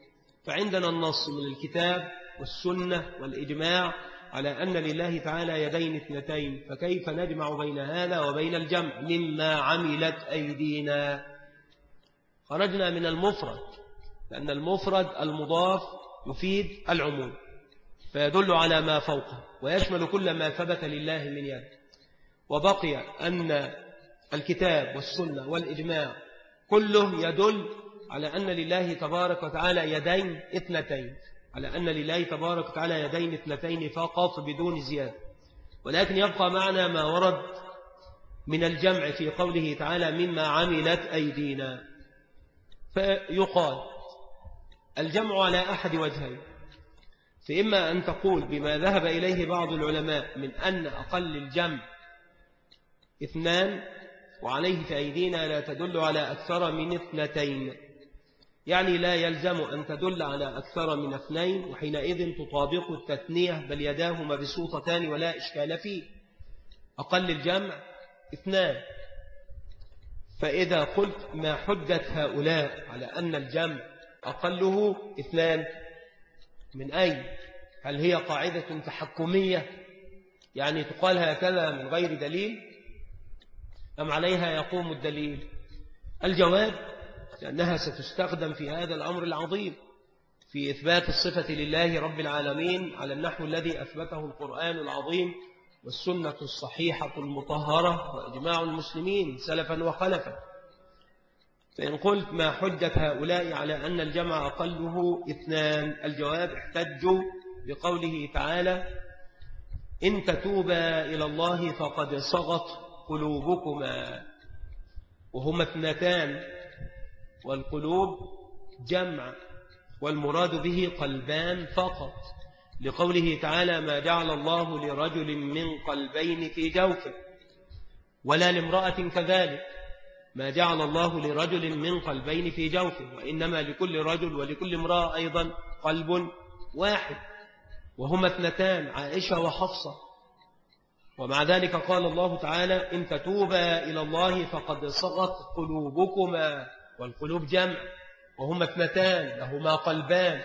فعندنا النص من الكتاب والسنة والإجماع على أن لله تعالى يدين اثنتين فكيف نجمع بين هذا وبين الجمع؟ مما عملت أيدينا. خرجنا من المفرد لأن المفرد المضاف يفيد العموم فيدل على ما فوقه ويشمل كل ما ثبت لله من يد. وبقي أن الكتاب والسنة والإجماع كله يدل على أن لله تبارك وتعالى يدين اثنتين. على أن لله تبارك وتعالى يدين اثنتين فقط بدون زيادة. ولكن يبقى معنا ما ورد من الجمع في قوله تعالى مما عملت أيدينا. فيقال الجمع على أحد وجهين. فإما أن تقول بما ذهب إليه بعض العلماء من أن أقل الجمع اثنان وعليه في أيدينا لا تدل على أكثر من اثنتين. يعني لا يلزم أن تدل على أكثر من اثنين وحينئذ تطابق التثنية بل يداهما بسوطتان ولا إشكال فيه. أقل الجمع اثنان. فإذا قلت ما حجة هؤلاء على أن الجمع أقله اثنان من أين؟ هل هي قاعدة تحكمية؟ يعني تقال هكذا من غير دليل؟ أم عليها يقوم الدليل؟ الجواب لأنها ستستخدم في هذا الأمر العظيم في إثبات الصفة لله رب العالمين على النحو الذي أثبته القرآن العظيم والسنة الصحيحة المطهرة وإجماع المسلمين سلفا وخلفا. فإن قلت ما حجة هؤلاء على أن الجمع أقله اثنان الجواب احتجوا بقوله تعالى إن تتوبا إلى الله فقد صغت قلوبكما. وهما اثنتان. والقلوب جمع والمراد به قلبان فقط. لقوله تعالى ما جعل الله لرجل من قلبين في جوفه ولا لامرأة كذلك. ما جعل الله لرجل من قلبين في جوفه وإنما لكل رجل ولكل امرأة أيضا قلب واحد. وهما اثنتان عائشة وحفصة. ومع ذلك قال الله تعالى إن تتوبا إلى الله فقد صغت قلوبكما. والقلوب جمع وهما اثنتان لهما قلبان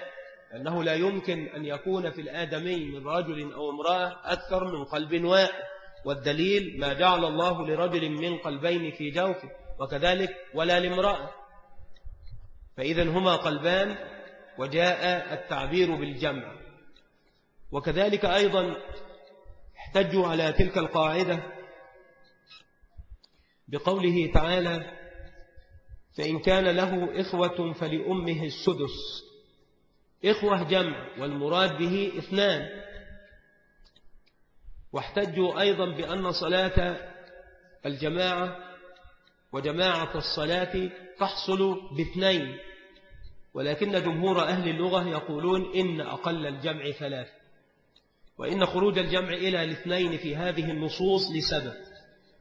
أنه لا يمكن أن يكون في الآدمي من رجل أو امرأة أكثر من قلب واحد والدليل ما جعل الله لرجل من قلبين في جوفه وكذلك ولا لامرأة. فإذا هما قلبان وجاء التعبير بالجمع. وكذلك أيضا احتجوا على تلك القاعدة بقوله تعالى فإن كان له إخوة فلأمه السدس. إخوة جمع والمراد به اثنان. واحتجوا أيضا بأن صلاة الجماعة وجماعة الصلاة تحصل باثنين. ولكن جمهور أهل اللغة يقولون إن أقل الجمع ثلاث. وإن خروج الجمع إلى الاثنين في هذه النصوص لسبب.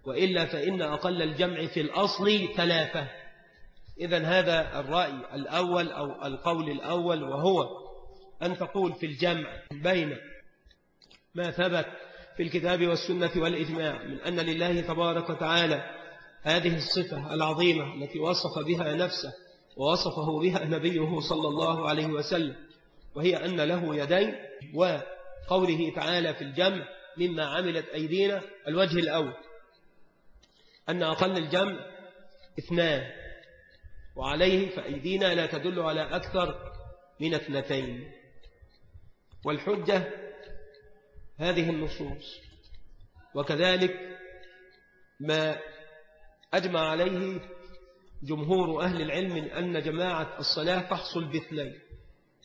وإلا فإن أقل الجمع في الأصل ثلاثة. إذا هذا الرأي الأول أو القول الأول وهو أن تقول في الجمع بين ما ثبت في الكتاب والسنة والإجماع من أن لله تبارك وتعالى هذه الصفة العظيمة التي وصف بها نفسه ووصفه بها نبيه صلى الله عليه وسلم وهي أن له يدين وقوله تعالى في الجمع مما عملت أيدينا الوجه الأول أن أقل الجمع اثنان. وعليه فأيدينا لا تدل على أكثر من اثنتين. والحجة هذه النصوص وكذلك ما أجمع عليه جمهور أهل العلم أن جماعة الصلاة تحصل باثنين.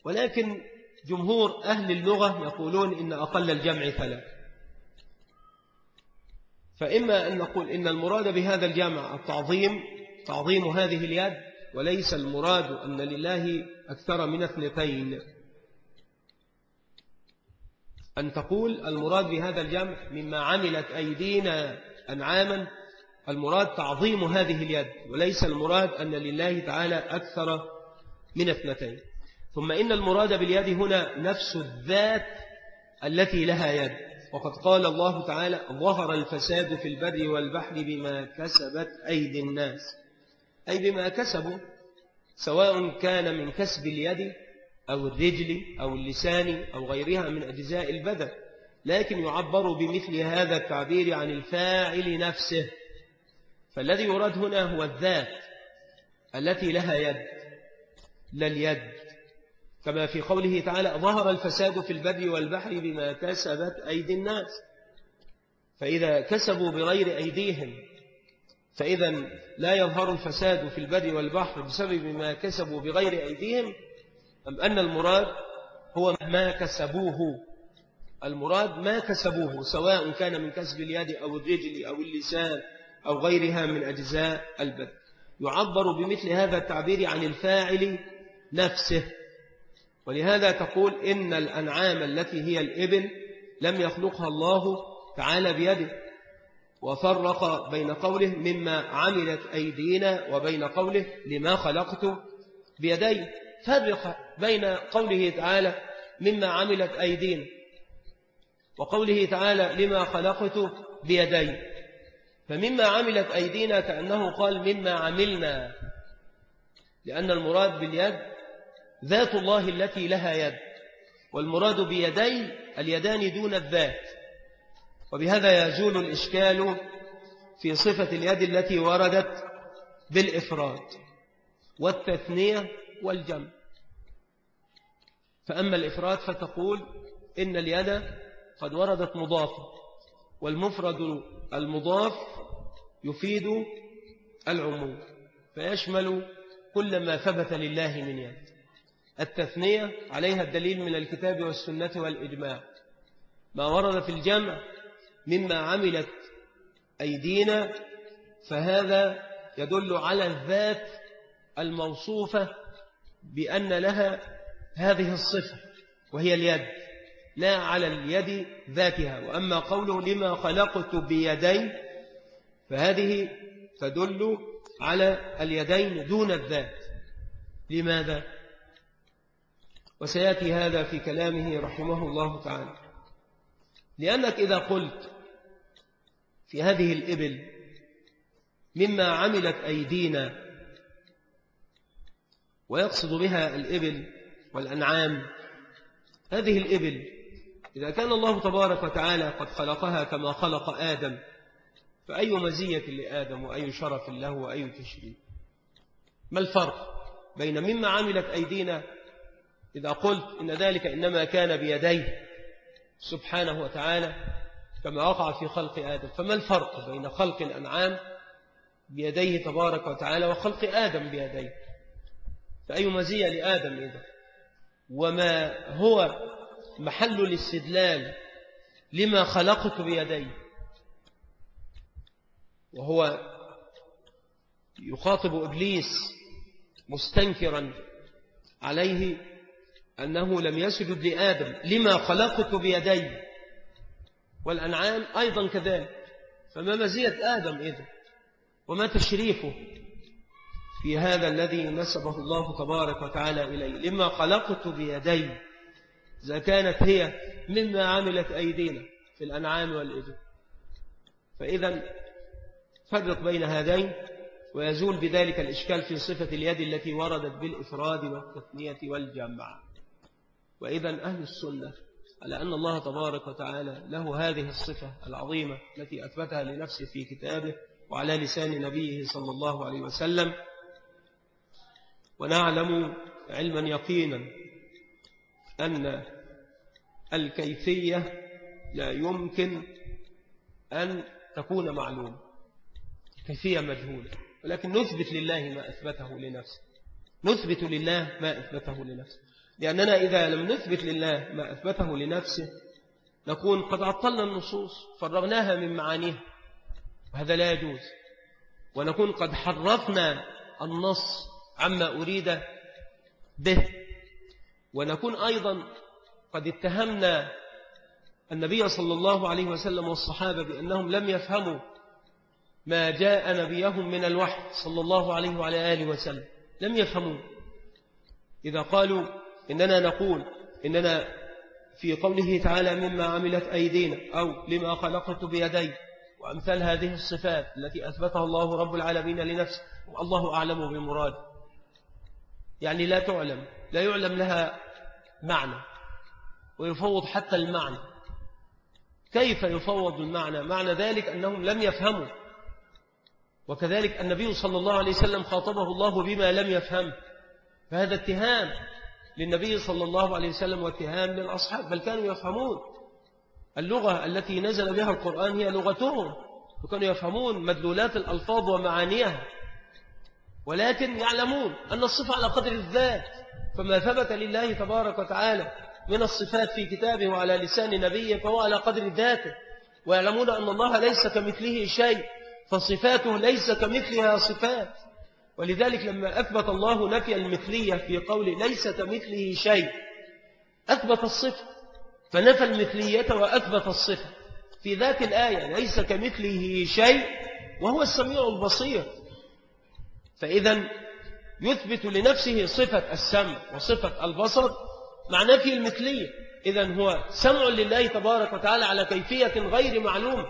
ولكن جمهور أهل اللغة يقولون إن أقل الجمع ثلاث فإما أن نقول إن المراد بهذا الجمع التعظيم تعظيم هذه اليد وليس المراد أن لله أكثر من اثنتين. أن تقول المراد بهذا الجمع مما عملت أيدينا أنعاما المراد تعظيم هذه اليد وليس المراد أن لله تعالى أكثر من اثنتين. ثم إن المراد باليد هنا نفس الذات التي لها يد. وقد قال الله تعالى ظهر الفساد في البر والبحر بما كسبت أيدي الناس. أي بما كسبوا سواء كان من كسب اليد أو الرجل أو اللسان أو غيرها من أجزاء البدن لكن يعبر بمثل هذا التعبير عن الفاعل نفسه. فالذي يراد هنا هو الذات التي لها يد لا اليد. كما في قوله تعالى ظهر الفساد في البر والبحر بما كسبت أيدي الناس فإذا كسبوا بغير أيديهم فإذا لا يظهر الفساد في البر والبحر بسبب ما كسبوا بغير أيديهم أم أن المراد هو ما كسبوه؟ المراد ما كسبوه سواء كان من كسب اليد أو الرجل أو اللسان أو غيرها من أجزاء البدن يعبر بمثل هذا التعبير عن الفاعل نفسه. ولهذا تقول إن الأنعام التي هي الإبل لم يخلقها الله تعالى بيده. وفرق بين قوله مما عملت أيدينا وبين قوله لما خلقت بيدي. فرق بين قوله تعالى مما عملت أيدينا وقوله تعالى لما خلقت بيدي. فمما عملت أيدينا كأنه قال مما عملنا لأن المراد باليد ذات الله التي لها يد والمراد بيدي اليدان دون الذات. وبهذا يزول الإشكال في صفة اليد التي وردت بالإفراد والتثنية والجمع. فأما الإفراد فتقول إن اليد قد وردت مضافة والمفرد المضاف يفيد العموم فيشمل كل ما ثبت لله من يد. التثنية عليها الدليل من الكتاب والسنة والإجماع. ما ورد في الجمع مما عملت أيدينا فهذا يدل على الذات الموصوفة بأن لها هذه الصفة وهي اليد لا على اليد ذاتها. وأما قوله لما خلقت بيدي فهذه تدل على اليدين دون الذات. لماذا؟ وسيأتي هذا في كلامه رحمه الله تعالى. لأنك إذا قلت في هذه الإبل مما عملت أيدينا ويقصد بها الإبل والأنعام. هذه الإبل إذا كان الله تبارك وتعالى قد خلقها كما خلق آدم فأي مزية لآدم وأي شرف له وأي تشريف؟ ما الفرق بين مما عملت أيدينا؟ إذا قلت إن ذلك إنما كان بيديه سبحانه وتعالى كما وقع في خلق آدم. فما الفرق بين خلق الأنعام بيديه تبارك وتعالى وخلق آدم بيديه؟ فأي مزية لآدم إذا؟ وما هو محل الاستدلال لما خلقت بيدي؟ وهو يخاطب إبليس مستنكرا عليه أنه لم يسجد لآدم. لما خلقت بيدي؟ والأنعام أيضا كذلك. فما مزية آدم إذا وما تشريفه في هذا الذي نسبه الله تبارك وتعالى إليه؟ لما خلقت بيدي إذا كانت هي مما عملت أيدينا في الأنعام والإبل فإذا فرق بين هذين ويزول بذلك الإشكال في صفة اليد التي وردت بالإفراد والتثنية والجمع. وإذا أهل السنة على أن الله تبارك وتعالى له هذه الصفة العظيمة التي أثبتها لنفسه في كتابه وعلى لسان نبيه صلى الله عليه وسلم. ونعلم علما يقينا أن الكيفية لا يمكن أن تكون معلومة. كيفية مجهولة ولكن نثبت لله ما أثبته لنفسه. نثبت لله ما أثبته لنفسه. لأننا إذا لم نثبت لله ما أثبته لنفسه نكون قد عطلنا النصوص فرغناها من معانيها وهذا لا يجوز. ونكون قد حرفنا النص عما أريد به. ونكون أيضا قد اتهمنا النبي صلى الله عليه وسلم والصحابة بأنهم لم يفهموا ما جاء نبيهم من الوحي صلى الله عليه وعلى آله وسلم. لم يفهموا. إذا قالوا إننا نقول إننا في قوله تعالى مما عملت أيدينا أو لما خلقت بيدي وأمثال هذه الصفات التي أثبتها الله رب العالمين لنفسه والله أعلم بمراد. يعني لا تعلم لا يعلم لها معنى ويفوض حتى المعنى. كيف يفوض المعنى؟ معنى ذلك أنهم لم يفهموا. وكذلك النبي صلى الله عليه وسلم خاطبه الله بما لم يفهم. فهذا اتهام. للنبي صلى الله عليه وسلم واتهام للأصحاب بل كانوا يفهمون. اللغة التي نزل بها القرآن هي لغتهم وكانوا يفهمون مدلولات الألفاظ ومعانيها. ولكن يعلمون أن الصفة على قدر الذات فما ثبت لله تبارك وتعالى من الصفات في كتابه وعلى لسان نبيه فهو على قدر ذاته. ويعلمون أن الله ليس كمثله شيء فصفاته ليس كمثلها صفات. ولذلك لما أثبت الله نفي المثلية في قول ليس كمثله شيء أثبت الصفة فنفى المثلية وأثبت الصفة. في ذات الآية ليس كمثله شيء وهو السميع البصير. فإذا يثبت لنفسه صفة السمع وصفة البصر مع نفي المثلية. إذا هو سمع لله تبارك وتعالى على كيفية غير معلومة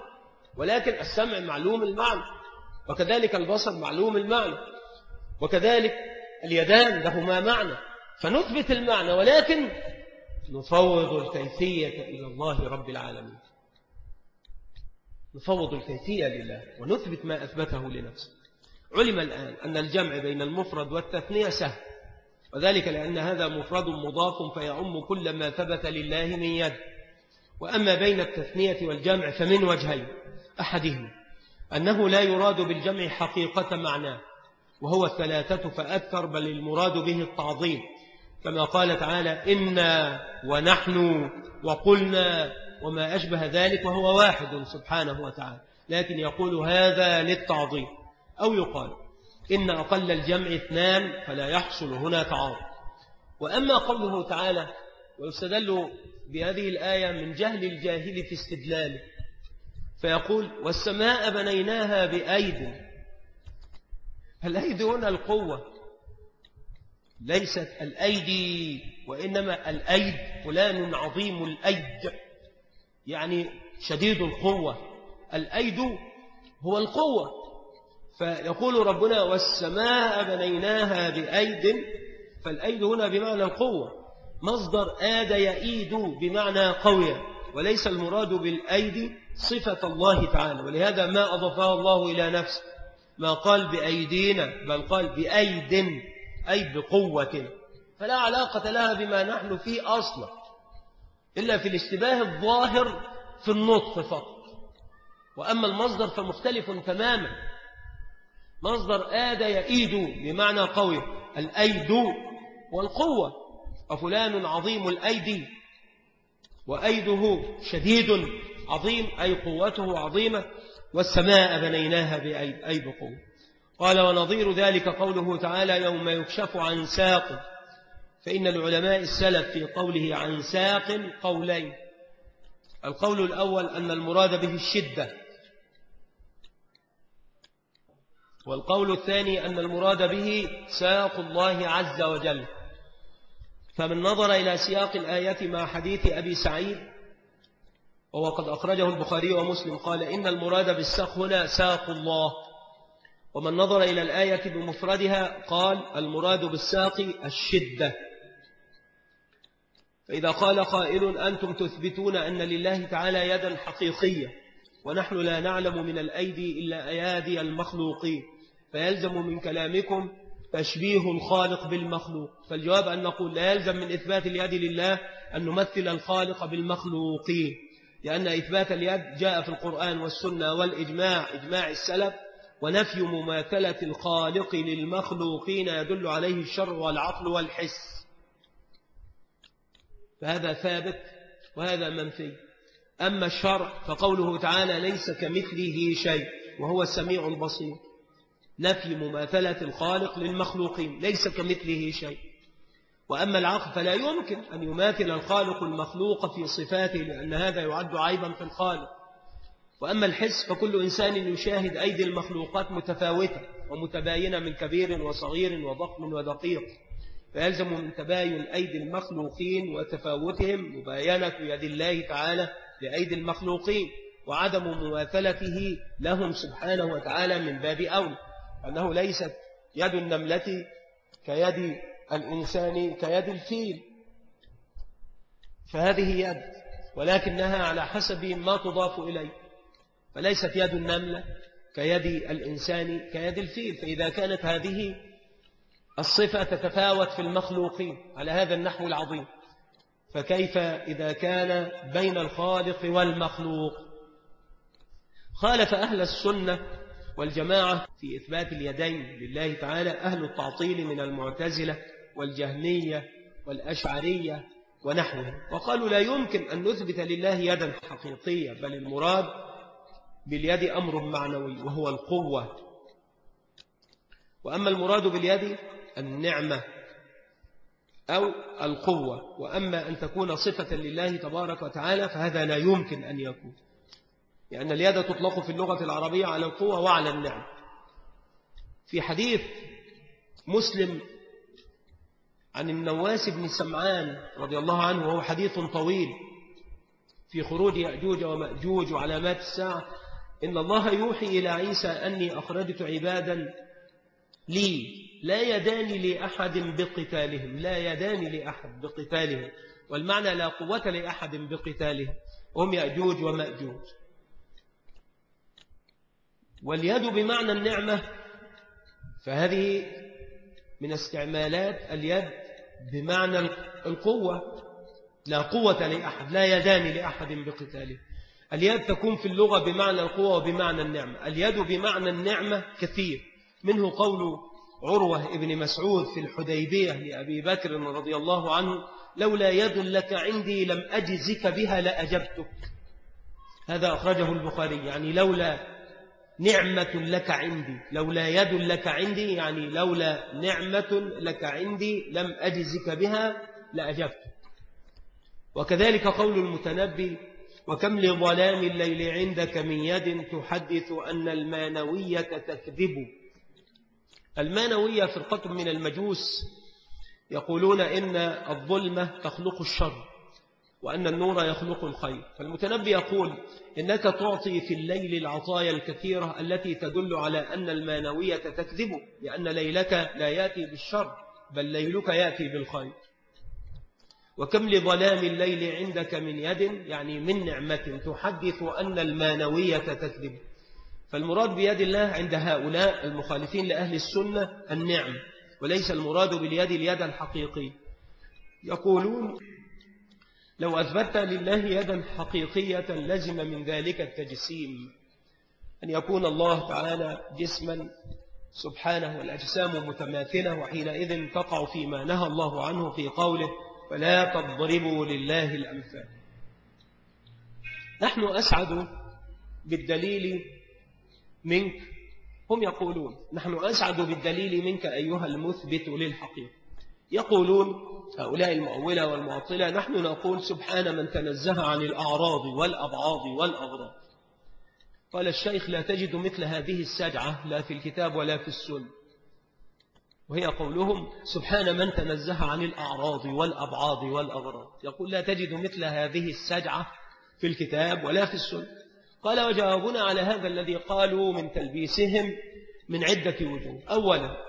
ولكن السمع معلوم المعنى وكذلك البصر معلوم المعنى. وكذلك اليدان لهما معنى فنثبت المعنى ولكن نفوض الكيفية إلى الله رب العالمين. نفوض الكيفية لله ونثبت ما أثبته لنفسه. علم الآن أن الجمع بين المفرد والتثنية سهل وذلك لأن هذا مفرد مضاف فيعم كل ما ثبت لله من يد. وأما بين التثنية والجمع فمن وجهين أحدهم أنه لا يراد بالجمع حقيقة معناه وهو الثلاثة فأكثر بل المراد به التعظيم. كما قال تعالى إنا ونحن وقلنا وما أشبه ذلك وهو واحد سبحانه وتعالى. لكن يقول هذا للتعظيم. أو يقال إن أقل الجمع اثنان فلا يحصل هنا تعارض. وأما قوله تعالى ويستدل بهذه الآية من جهل الجاهل في استدلاله. فيقول والسماء بنيناها بأيد الأيد هنا القوة؟ ليست الأيدي وإنما الأيد. فلان عظيم الأيد. يعني شديد القوة. الأيد هو القوة. فيقول ربنا والسماء بنيناها بأيد. فالأيد هنا بمعنى القوة. مصدر آد يأيد بمعنى قوية. وليس المراد بالأيدي صفة الله تعالى. ولهذا ما أضفها الله إلى نفسه. ما قال بأيدينا بل قال بأيد أي بقوة. فلا علاقة لها بما نحن فيه أصلا إلا في الاشتباه الظاهر في النطق فقط. وأما المصدر فمختلف تماما. مصدر آد يأيد بمعنى قوي الأيد والقوة. وفلان عظيم الأيدي وأيده شديد عظيم أي قوته عظيمة. والسماء بنيناها بأيد أي بقوة قال ونظير ذلك قوله تعالى يوم يكشف عن ساق. فإن العلماء السلف في قوله عن ساق قولين. القول الأول أن المراد به الشدة. والقول الثاني أن المراد به ساق الله عز وجل. فمن نظر إلى سياق الآية مع حديث أبي سعيد وهو قد أخرجه البخاري ومسلم قال إن المراد بالساق هنا ساق الله. ومن نظر إلى الآية بمفردها قال المراد بالساق الشدة. فإذا قال قائل أنتم تثبتون أن لله تعالى يدا حقيقية ونحن لا نعلم من الأيدي إلا أيادي المخلوقين. فيلزم من كلامكم تشبيه الخالق بالمخلوق. فالجواب أن نقول لا يلزم من إثبات اليد لله أن نمثل الخالق بالمخلوقين. لأن إثبات اليد جاء في القرآن والسنة والإجماع إجماع السلف ونفي مماثلة الخالق للمخلوقين يدل عليه الشر والعقل والحس. فهذا ثابت وهذا منفي. أما الشرع فقوله تعالى ليس كمثله شيء وهو السميع البصير نفي مماثلة الخالق للمخلوقين ليس كمثله شيء. وأما العقل فلا يمكن أن يماثل الخالق المخلوق في صفاته لأن هذا يعد عيبا في الخالق. وأما الحس فكل إنسان يشاهد أيدي المخلوقات متفاوتة ومتباينة من كبير وصغير وضخم ودقيق. فيلزم من تباين أيدي المخلوقين وتفاوتهم مباينة يد الله تعالى لأيدي المخلوقين وعدم مماثلته لهم سبحانه وتعالى من باب أول أنه ليست يد النملة كيد الإنسان كيد الفيل فهذه يد ولكنها على حسب ما تضاف إليه فليست يد النملة كيد الإنسان كيد الفيل. فإذا كانت هذه الصفة تتفاوت في المخلوقين على هذا النحو العظيم فكيف إذا كان بين الخالق والمخلوق؟ خالف أهل السنة والجماعة في إثبات اليدين لله تعالى أهل التعطيل من المعتزلة والجهمية والأشعرية ونحوها. وقالوا لا يمكن أن نثبت لله يدا حقيقية بل المراد باليد أمر معنوي وهو القوة. وأما المراد باليد النعمة أو القوة. وأما أن تكون صفة لله تبارك وتعالى فهذا لا يمكن أن يكون. لأن اليد تطلق في اللغة العربية على القوة وعلى النعم في حديث مسلم عن النواس بن سمعان رضي الله عنه وهو حديث طويل في خروج يأجوج ومأجوج وعلامات الساعة. إن الله يوحي إلى عيسى أني أخرجت عبادا لي لا يدان لأحد بقتالهم لا يدان لأحد بقتالهم. والمعنى لا قوة لأحد بقتالهم هم يأجوج ومأجوج. واليد بمعنى النعمة فهذه من استعمالات اليد بمعنى القوة. لا قوة لأحد لا يدان لأحد بقتاله. اليد تكون في اللغة بمعنى القوة وبمعنى النعمة. اليد بمعنى النعمة كثير. منه قول عروة ابن مسعود في الحديبية لأبي بكر رضي الله عنه لولا يد لك عندي لم أجزك بها لأجبتك. هذا أخرجه البخاري يعني لولا نعمة لك عندي. لولا يد لك عندي يعني لولا نعمة لك عندي لم أجزك بها لأجبت. وكذلك قول المتنبي وكم لظلام الليل عندك من يد تحدث أن المانوية تكذب. المانوية فرقة من المجوس يقولون إن الظلمة تخلق الشر وأن النور يخلق الخير. فالمتنبي يقول إنك تعطي في الليل العطايا الكثيرة التي تدل على أن المانوية تكذب لأن ليلك لا يأتي بالشر بل ليلك يأتي بالخير. وكم لظلام الليل عندك من يد يعني من نعمة تحدث أن المانوية تكذب. فالمراد بيد الله عند هؤلاء المخالفين لأهل السنة النعم وليس المراد باليد اليد الحقيقي يقولون لو أثبت لله يدا حقيقية لزم من ذلك التجسيم أن يكون الله تعالى جسما سبحانه والأجسام متماثلة وحينئذ تقع فيما نهى الله عنه في قوله فلا تضربوا لله الأمثال. نحن أسعد بالدليل منك. هم يقولون نحن أسعد بالدليل منك أيها المثبت للحقيقة. يقولون هؤلاء المؤولة والمعطلة نحن نقول سبحان من تنزه عن الأعراض والأبعاض والأغراض. قال الشيخ لا تجد مثل هذه السجعة لا في الكتاب ولا في السنة. وهي قولهم سبحان من تنزه عن الأعراض والأبعاض والأغراض. يقول لا تجد مثل هذه السجعة في الكتاب ولا في السنة. قال وجوابنا على هذا الذي قالوا من تلبيسهم من عدة وجوه. أولا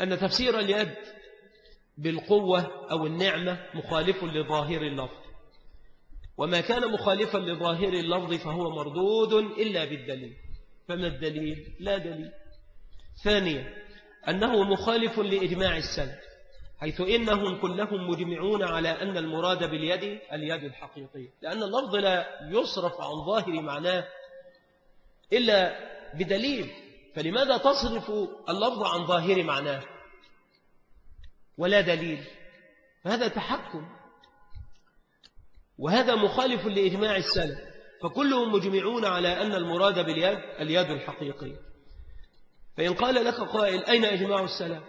أن تفسير اليد بالقوة أو النعمة مخالف لظاهر اللفظ. وما كان مخالفا لظاهر اللفظ فهو مردود إلا بالدليل. فما الدليل؟ لا دليل. ثانيا أنه مخالف لإجماع السلف حيث إنهم كلهم مجمعون على أن المراد باليد اليد الحقيقية لأن اللفظ لا يصرف عن ظاهر معناه إلا بدليل. فلماذا تصرف اللفظ عن ظاهر معناه؟ ولا دليل. فهذا تحكم. وهذا مخالف لإجماع السلف. فكلهم مجمعون على أن المراد باليد اليد الحقيقية. فإن قال لك قائل أين إجماع السلف؟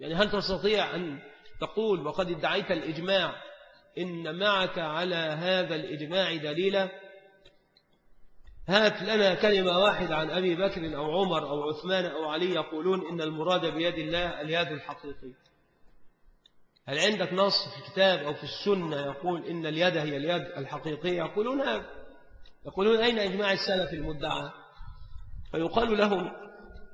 يعني هل تستطيع أن تقول وقد ادعيت الإجماع إن معك على هذا الإجماع دليلا؟ هات لنا كلمة واحدة عن أبي بكر أو عمر أو عثمان أو علي يقولون إن المراد بيد الله اليد الحقيقي هل عندك نص في الكتاب أو في السنة يقول إن اليد هي اليد الحقيقية؟ يقولون يقولون أين إجماع السلف المدعى؟ فيقال لهم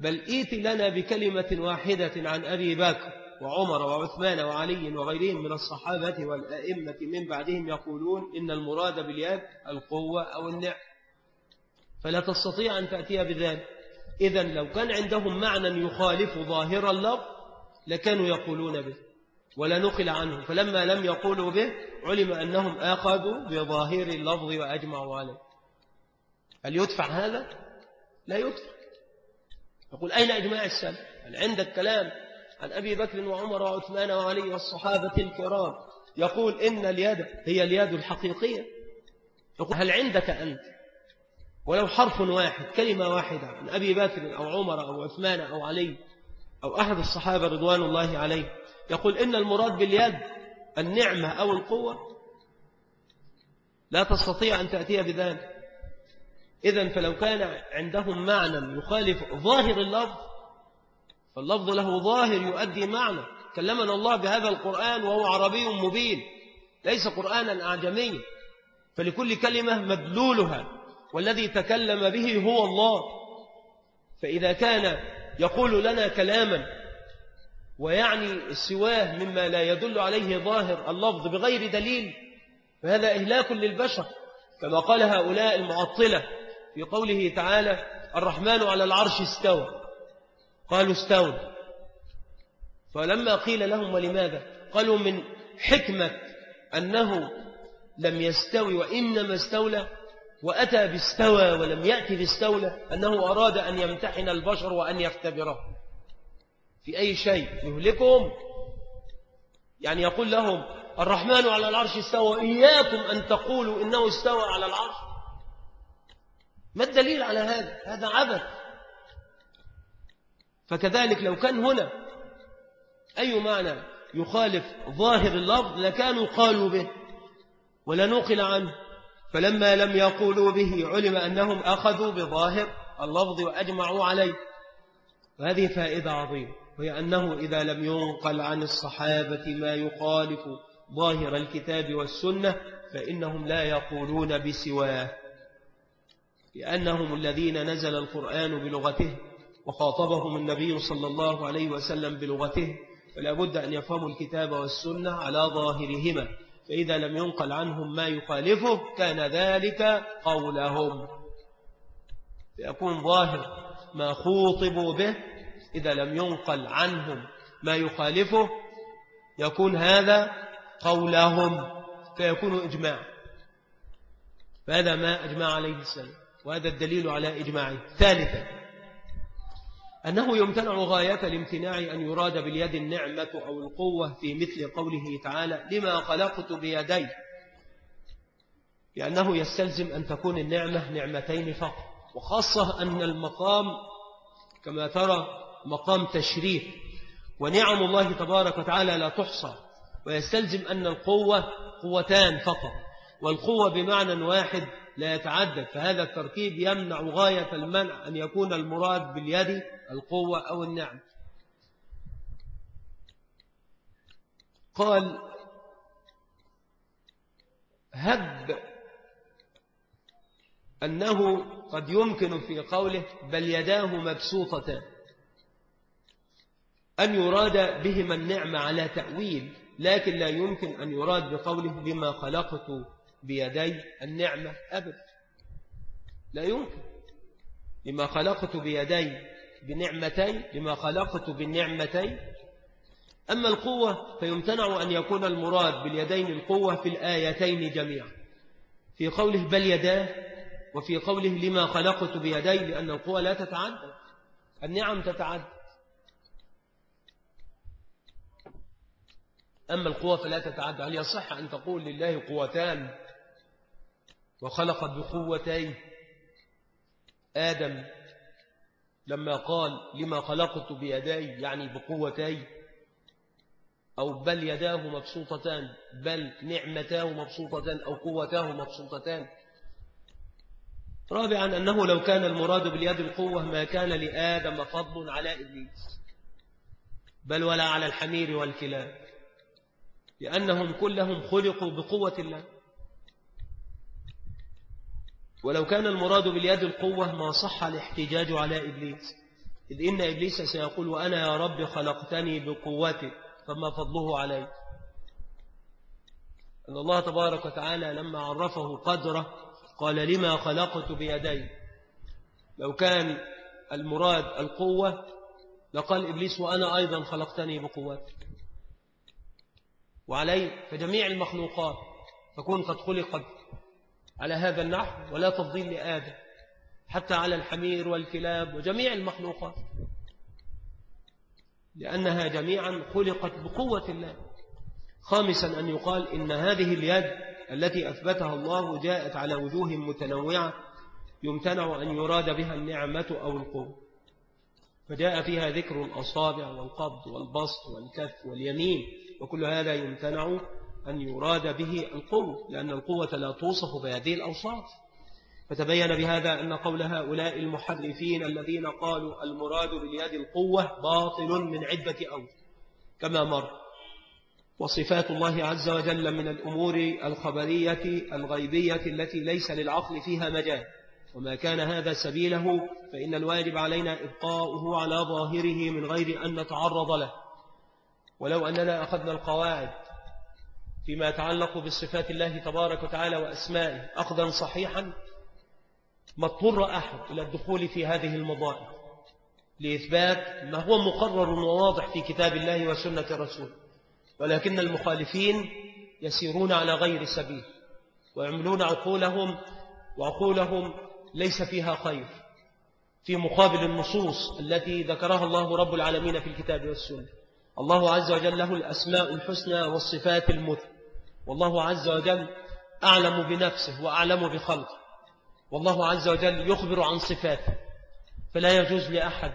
بل إيت لنا بكلمة واحدة عن أبي بكر وعمر وعثمان وعلي وغيرهم من الصحابة والأئمة من بعدهم يقولون إن المراد باليد القوة أو النعم. فلا تستطيع أن تأتي بذلك. إذا لو كان عندهم معنى يخالف ظاهر اللفظ لكانوا يقولون به ولا نقل عنه. فلما لم يقولوا به علم أنهم آخذوا بظاهر اللفظ وأجمعوا عليه. هل يدفع هذا؟ لا يدفع. يقول أين إجماع السلف؟ هل عندك كلام عن أبي بكر وعمر وعثمان وعلي والصحابة الكرام يقول إن اليد هي اليد الحقيقية؟ يقول هل عندك أنت ولو حرف واحد كلمة واحدة عن أبي بكر أو عمر أو عثمان أو علي أو أحد الصحابة رضوان الله عليه يقول إن المراد باليد النعمة أو القوة. لا تستطيع أن تأتي بذلك. إذا فلو كان عندهم معنى يخالف ظاهر اللفظ فاللفظ له ظاهر يؤدي معنى. كلمنا الله بهذا القرآن وهو عربي مبين ليس قرآنا أعجمي فلكل كلمة مدلولها. والذي تكلم به هو الله. فإذا كان يقول لنا كلاما ويعني سواه مما لا يدل عليه ظاهر اللفظ بغير دليل فهذا إهلاك للبشر. كما قال هؤلاء المعطلة في قوله تعالى الرحمن على العرش استوى قالوا استوى فلما قيل لهم ولماذا؟ قالوا من حكمة أنه لم يستوي وإنما استولى وأتى باستوى ولم يأتي باستولى أنه أراد أن يمتحن البشر وأن يختبره. في أي شيء يهلكهم؟ يعني يقول لهم الرحمن على العرش استوى إياكم أن تقولوا إنه استوى على العرش. ما الدليل على هذا؟ هذا عبث. فكذلك لو كان هنا أي معنى يخالف ظاهر اللفظ لكانوا قالوا به ولا نقل عنه. فلما لم يقولوا به علم أنهم أخذوا بظاهر اللفظ وأجمعوا عليه. وهذه فائدة عظيمة وهي أنه إذا لم ينقل عن الصحابة ما يخالف ظاهر الكتاب والسنة فإنهم لا يقولون بسواه لأنهم الذين نزل القرآن بلغته وخاطبهم النبي صلى الله عليه وسلم بلغته فلا بد أن يفهموا الكتاب والسنة على ظاهرهما. فإذا لم ينقل عنهم ما يخالفه كان ذلك قولهم. فيكون ظاهر ما خوطبوا به إذا لم ينقل عنهم ما يخالفه يكون هذا قولهم فيكون إجماع. فهذا ما أجمع عليه السلام وهذا الدليل على إجماعه. ثالثا أنه يمتنع غاية الامتناع أن يراد باليد النعمة أو القوة في مثل قوله تعالى لما خلقت بيدي. لأنه يستلزم أن تكون النعمة نعمتين فقط. وخاصة أن المقام كما ترى مقام تشريف. ونعم الله تبارك وتعالى لا تحصى. ويستلزم أن القوة قوتان فقط. والقوة بمعنى واحد لا يتعدد. فهذا التركيب يمنع غاية المنع أن يكون المراد باليد القوة أو النعم. قال هب أنه قد يمكن في قوله بل يداه مبسوطتان أن يراد بهما النعمة على تأويل لكن لا يمكن أن يراد بقوله بما خلقت بيدي النعمة أبدا لا يمكن. لما خلقت بيدي بنعمتين لما خلقت بالنعمتين أما القوة فيمتنع أن يكون المراد باليدين القوة في الآيتين جميعا. في قوله بل يداه وفي قوله لما خلقت بيدي لأن القوة لا تتعدد. النعم تتعدد. أما القوة فلا تتعدى هل يصح أن تقول لله قوتان وخلقت بقوتين. آدم لما قال لما خلقت بيدي يعني بقوتي أو بل يداه مبسوطتان بل نعمتاه مبسوطتان أو قوتاه مبسوطتان. رابعا أنه لو كان المراد باليد القوة ما كان لآدم فضل على إبليس بل ولا على الحمير والكلاب لأنهم كلهم خلقوا بقوة الله. ولو كان المراد باليد القوة ما صح الاحتجاج على إبليس. إذ إن إبليس سيقول وأنا يا رب خلقتني بقوتك فما فضله علي. أن الله تبارك وتعالى لما عرفه قدره قال لما خلقت بيدي. لو كان المراد القوة لقال إبليس وأنا أيضا خلقتني بقوتك وعليه فجميع المخلوقات تكون قد خلقت. على هذا النحو ولا تفضيل لآدم حتى على الحمير والكلاب وجميع المخلوقات. لأنها جميعا خلقت بقوة الله. خامسا أن يقال إن هذه اليد التي أثبتها الله جاءت على وجوه متنوعة يمتنع أن يراد بها النعمة أو القوة. فجاء فيها ذكر الأصابع والقبض والبسط والكف واليمين وكل هذا يمتنع أن يراد به القوة لأن القوة لا توصف بهذه الأوصاف. فتبين بهذا أن قول هؤلاء المحرفين الذين قالوا المراد باليد القوة باطل من عدة أوجه كما مر. وصفات الله عز وجل من الأمور الخبرية الغيبية التي ليس للعقل فيها مجال. وما كان هذا سبيله فإن الواجب علينا إبقاؤه على ظاهره من غير أن نتعرض له. ولو أننا أخذنا القواعد فيما يتعلق بصفات الله تبارك وتعالى وأسمائه أخذا صحيحا ما اضطر أحد إلى الدخول في هذه المضائق لإثبات ما هو مقرر وواضح في كتاب الله وسنة الرسول ولكن المخالفين يسيرون على غير سبيل ويعملون عقولهم وعقولهم ليس فيها خير في مقابل النصوص التي ذكرها الله رب العالمين في الكتاب والسنة. الله عز وجل له الأسماء الحسنى والصفات المثل والله عز وجل أعلم بنفسه وأعلم بخلقه. والله عز وجل يخبر عن صفاته. فلا يجوز لأحد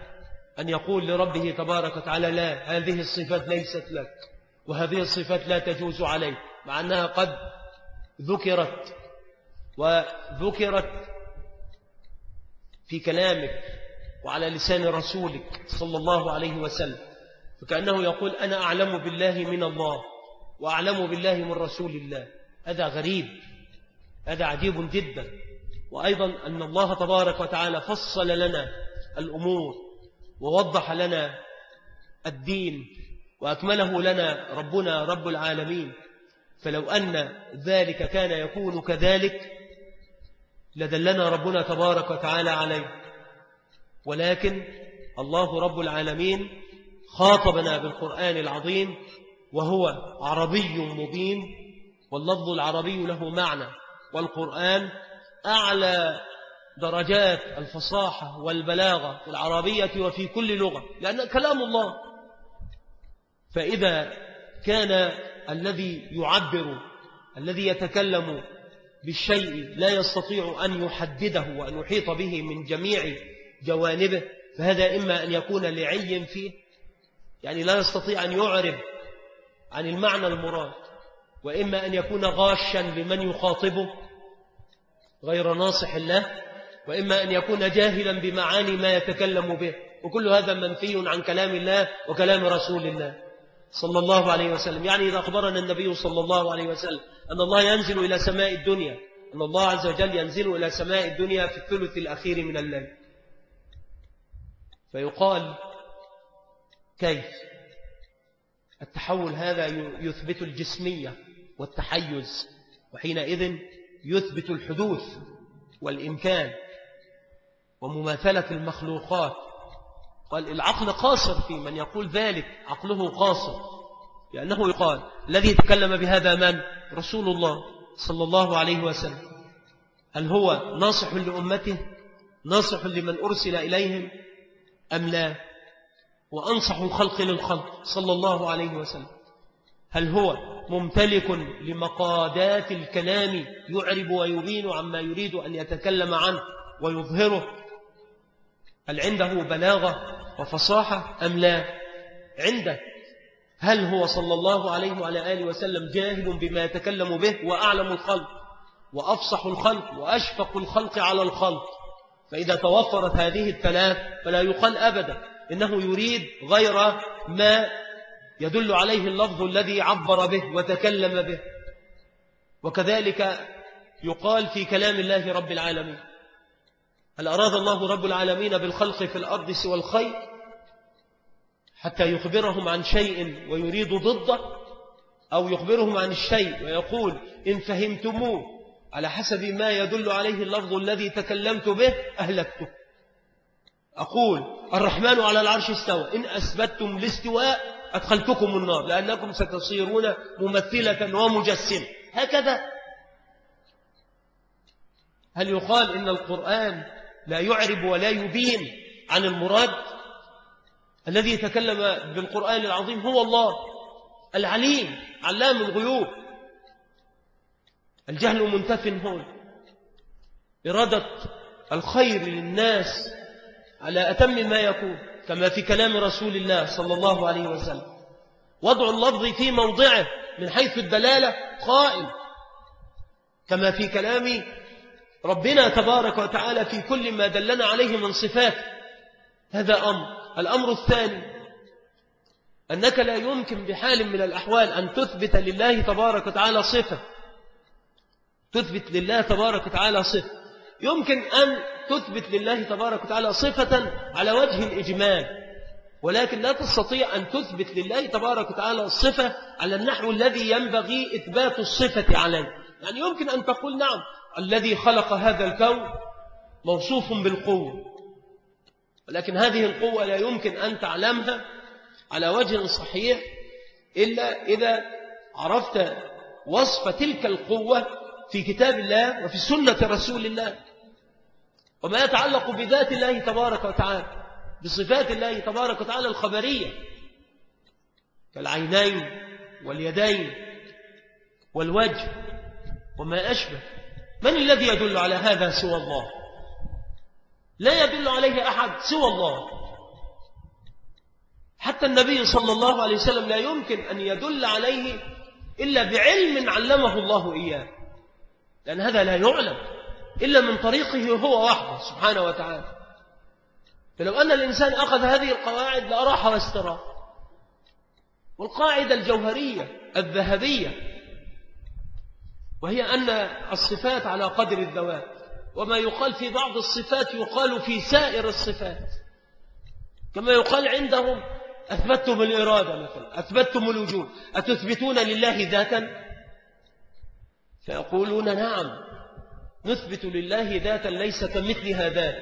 أن يقول لربه تبارك وتعالى لا هذه الصفات ليست لك وهذه الصفات لا تجوز عليك مع أنها قد ذكرت وذكرت في كلامك وعلى لسان رسولك صلى الله عليه وسلم. فكأنه يقول أنا أعلم بالله من الله. وأعلم بالله من رسول الله. هذا غريب. هذا عجيب جدا. وأيضا أن الله تبارك وتعالى فصل لنا الأمور ووضح لنا الدين وأكمله لنا ربنا رب العالمين. فلو أن ذلك كان يكون كذلك لدلنا ربنا تبارك وتعالى عليه. ولكن الله رب العالمين خاطبنا بالقرآن العظيم وهو عربي مبين واللفظ العربي له معنى والقرآن أعلى درجات الفصاحة والبلاغة في العربية وفي كل لغة لأن كلام الله. فإذا كان الذي يعبر الذي يتكلم بالشيء لا يستطيع أن يحدده وأن يحيط به من جميع جوانبه فهذا إما أن يكون لعي فيه يعني لا يستطيع أن يعرب عن المعنى المراد وإما أن يكون غاشا لمن يخاطبه غير ناصح الله وإما أن يكون جاهلا بمعاني ما يتكلم به وكل هذا منفي عن كلام الله وكلام رسول الله صلى الله عليه وسلم. يعني إذا أخبرنا النبي صلى الله عليه وسلم أن الله ينزل إلى سماء الدنيا أن الله عز وجل ينزل إلى سماء الدنيا في الثلث الأخير من الليل. فيقال كيف؟ التحول هذا يثبت الجسمية والتحيز وحينئذ يثبت الحدوث والإمكان ومماثلة المخلوقات. قال العقل قاصر في من يقول ذلك عقله قاصر لأنه يقال الذي تكلم بهذا من؟ رسول الله صلى الله عليه وسلم. هل هو ناصح لأمته؟ ناصح لمن أرسل إليهم أم لا؟ وأنصح الخلق للخلق صلى الله عليه وسلم. هل هو ممتلك لمقادات الكلام يعرب ويبين عما يريد أن يتكلم عنه ويظهره؟ هل عنده بلاغة وفصاحة أم لا؟ عنده. هل هو صلى الله عليه وعلى آله وسلم جاهل بما يتكلم به وأعلم الخلق وأفصح الخلق وأشفق الخلق على الخلق؟ فإذا توفرت هذه الثلاث فلا يقال أبدا. إنه يريد غير ما يدل عليه اللفظ الذي عبر به وتكلم به. وكذلك يقال في كلام الله رب العالمين هل أراد الله رب العالمين بالخلق في الأرض سوى الخير حتى يخبرهم عن شيء ويريد ضده؟ أو يخبرهم عن الشيء ويقول إن فهمتموه على حسب ما يدل عليه اللفظ الذي تكلمت به أهلكته. أقول الرحمن على العرش استوى. إن أثبتتم الاستواء أدخلتكم النار لأنكم ستصيرون ممثلة ومجسمة. هكذا. هل يقال إن القرآن لا يعرب ولا يبين عن المراد؟ الذي يتكلم بالقرآن العظيم هو الله العليم علام الغيوب. الجهل منتف هون إرادة الخير للناس على أتم ما يكون كما في كلام رسول الله صلى الله عليه وسلم. وضع اللفظ في موضعه من حيث الدلالة قائم. كما في كلام ربنا تبارك وتعالى في كل ما دلنا عليه من صفات. هذا أمر. الأمر الثاني أنك لا يمكن بحال من الأحوال أن تثبت لله تبارك وتعالى صفة. تثبت لله تبارك وتعالى صفة. يمكن أن تثبت لله تبارك وتعالى صفة على وجه الإجمال ولكن لا تستطيع أن تثبت لله تبارك وتعالى الصفة على النحو الذي ينبغي إثبات الصفة عليه. يعني يمكن أن تقول نعم الذي خلق هذا الكون موصوف بالقوة ولكن هذه القوة لا يمكن أن تعلمها على وجه صحيح إلا إذا عرفت وصف تلك القوة في كتاب الله وفي سنة رسول الله. وما يتعلق بذات الله تبارك وتعالى بصفات الله تبارك وتعالى الخبرية كالعينين واليدين والوجه وما أشبه. من الذي يدل على هذا سوى الله؟ لا يدل عليه أحد سوى الله. حتى النبي صلى الله عليه وسلم لا يمكن أن يدل عليه إلا بعلم علمه الله إياه لأن هذا لا يعلم. إلا من طريقه هو وحده سبحانه وتعالى. فلو أن الإنسان أخذ هذه القواعد لأراح واستراح. والقاعدة الجوهرية الذهبية وهي أن الصفات على قدر الذوات. وما يقال في بعض الصفات يقال في سائر الصفات. كما يقال عندهم أثبتتم الإرادة مثلا أثبتتم الوجود. أتثبتون لله ذاتا؟ فيقولون نعم. نثبت لله ذاتا ليس كمثلها ذات.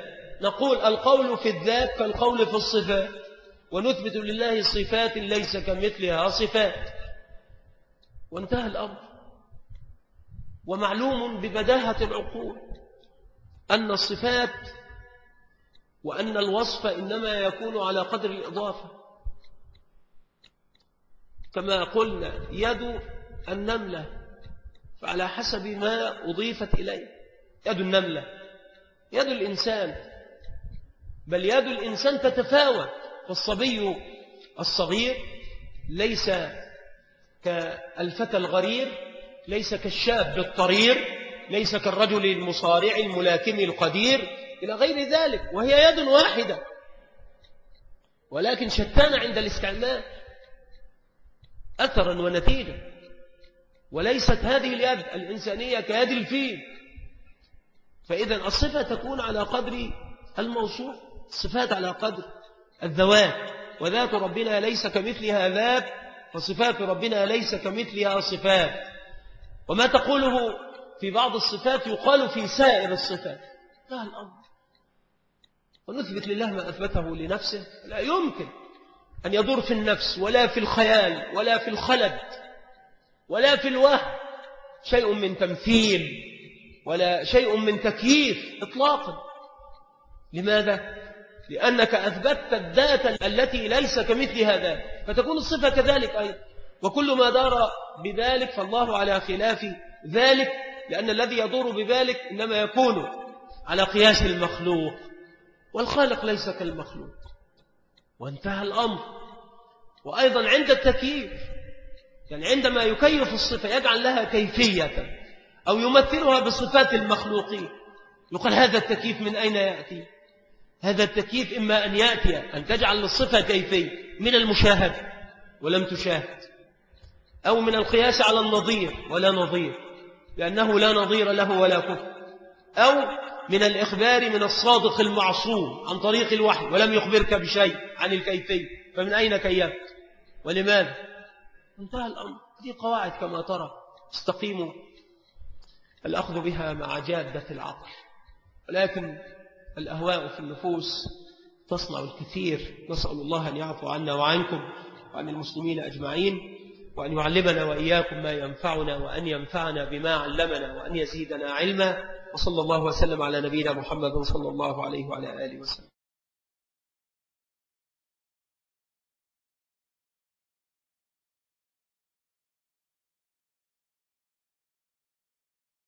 نقول القول في الذات كالقول في الصفات. ونثبت لله صفات ليس كمثلها صفات. وانتهى الأمر. ومعلوم ببداهة العقول أن الصفات وأن الوصف إنما يكون على قدر الإضافة. كما قلنا يد النملة فعلى حسب ما أضيفت إليه. يد النملة يد الإنسان بل يد الإنسان تتفاوت. فالصبي الصغير ليس كالفتى الغرير ليس كالشاب الطرير ليس كالرجل المصارع الملاكم القدير إلى غير ذلك وهي يد واحدة. ولكن شتان عند الاستعمال أثرا ونتيجة. وليست هذه اليد الإنسانية كيد الفيل. فإذا الصفة تكون على قدر الموصوف الصفات على قدر الذوات. وذات ربنا ليس كمثلها ذات وصفات ربنا ليس كمثلها صفات. وما تقوله في بعض الصفات يقال في سائر الصفات. لا الأمر. ونثبت لله ما أثبته لنفسه. لا يمكن أن يدور في النفس ولا في الخيال ولا في الخلد ولا في الوهم شيء من تمثيل ولا شيء من تكييف إطلاقا. لماذا؟ لأنك أثبتت الذات التي ليس كمثل هذا. فتكون الصفة كذلك أيضا. وكل ما دار بذلك فالله على خلاف ذلك لأن الذي يدور بذلك إنما يكون على قياس المخلوق. والخالق ليس كالمخلوق. وانتهى الأمر. وأيضا عند التكييف يعني عندما يكيف الصفة يجعل لها كيفية. أو يمثلها بصفات المخلوقين. يقال هذا التكييف من أين يأتي؟ هذا التكييف إما أن يأتي أن تجعل للصفة كيفية من المشاهد ولم تشاهد أو من القياس على النظير ولا نظير لأنه لا نظير له ولا كفر أو من الإخبار من الصادق المعصوم عن طريق الوحي ولم يخبرك بشيء عن الكيفية فمن أين كيفت؟ ولماذا؟ انتهى الأمر. دي قواعد كما ترى. استقيموا. الأخذ بها مع جادة العقل ولكن الأهواء في النفوس تصنع الكثير. نسأل الله أن يعفو عنا وعنكم وعن المسلمين أجمعين وأن يعلمنا وإياكم ما ينفعنا وأن ينفعنا بما علمنا وأن يزيدنا علما. وصلى الله وسلم على نبينا محمد صلى الله عليه وعلى آله وسلم.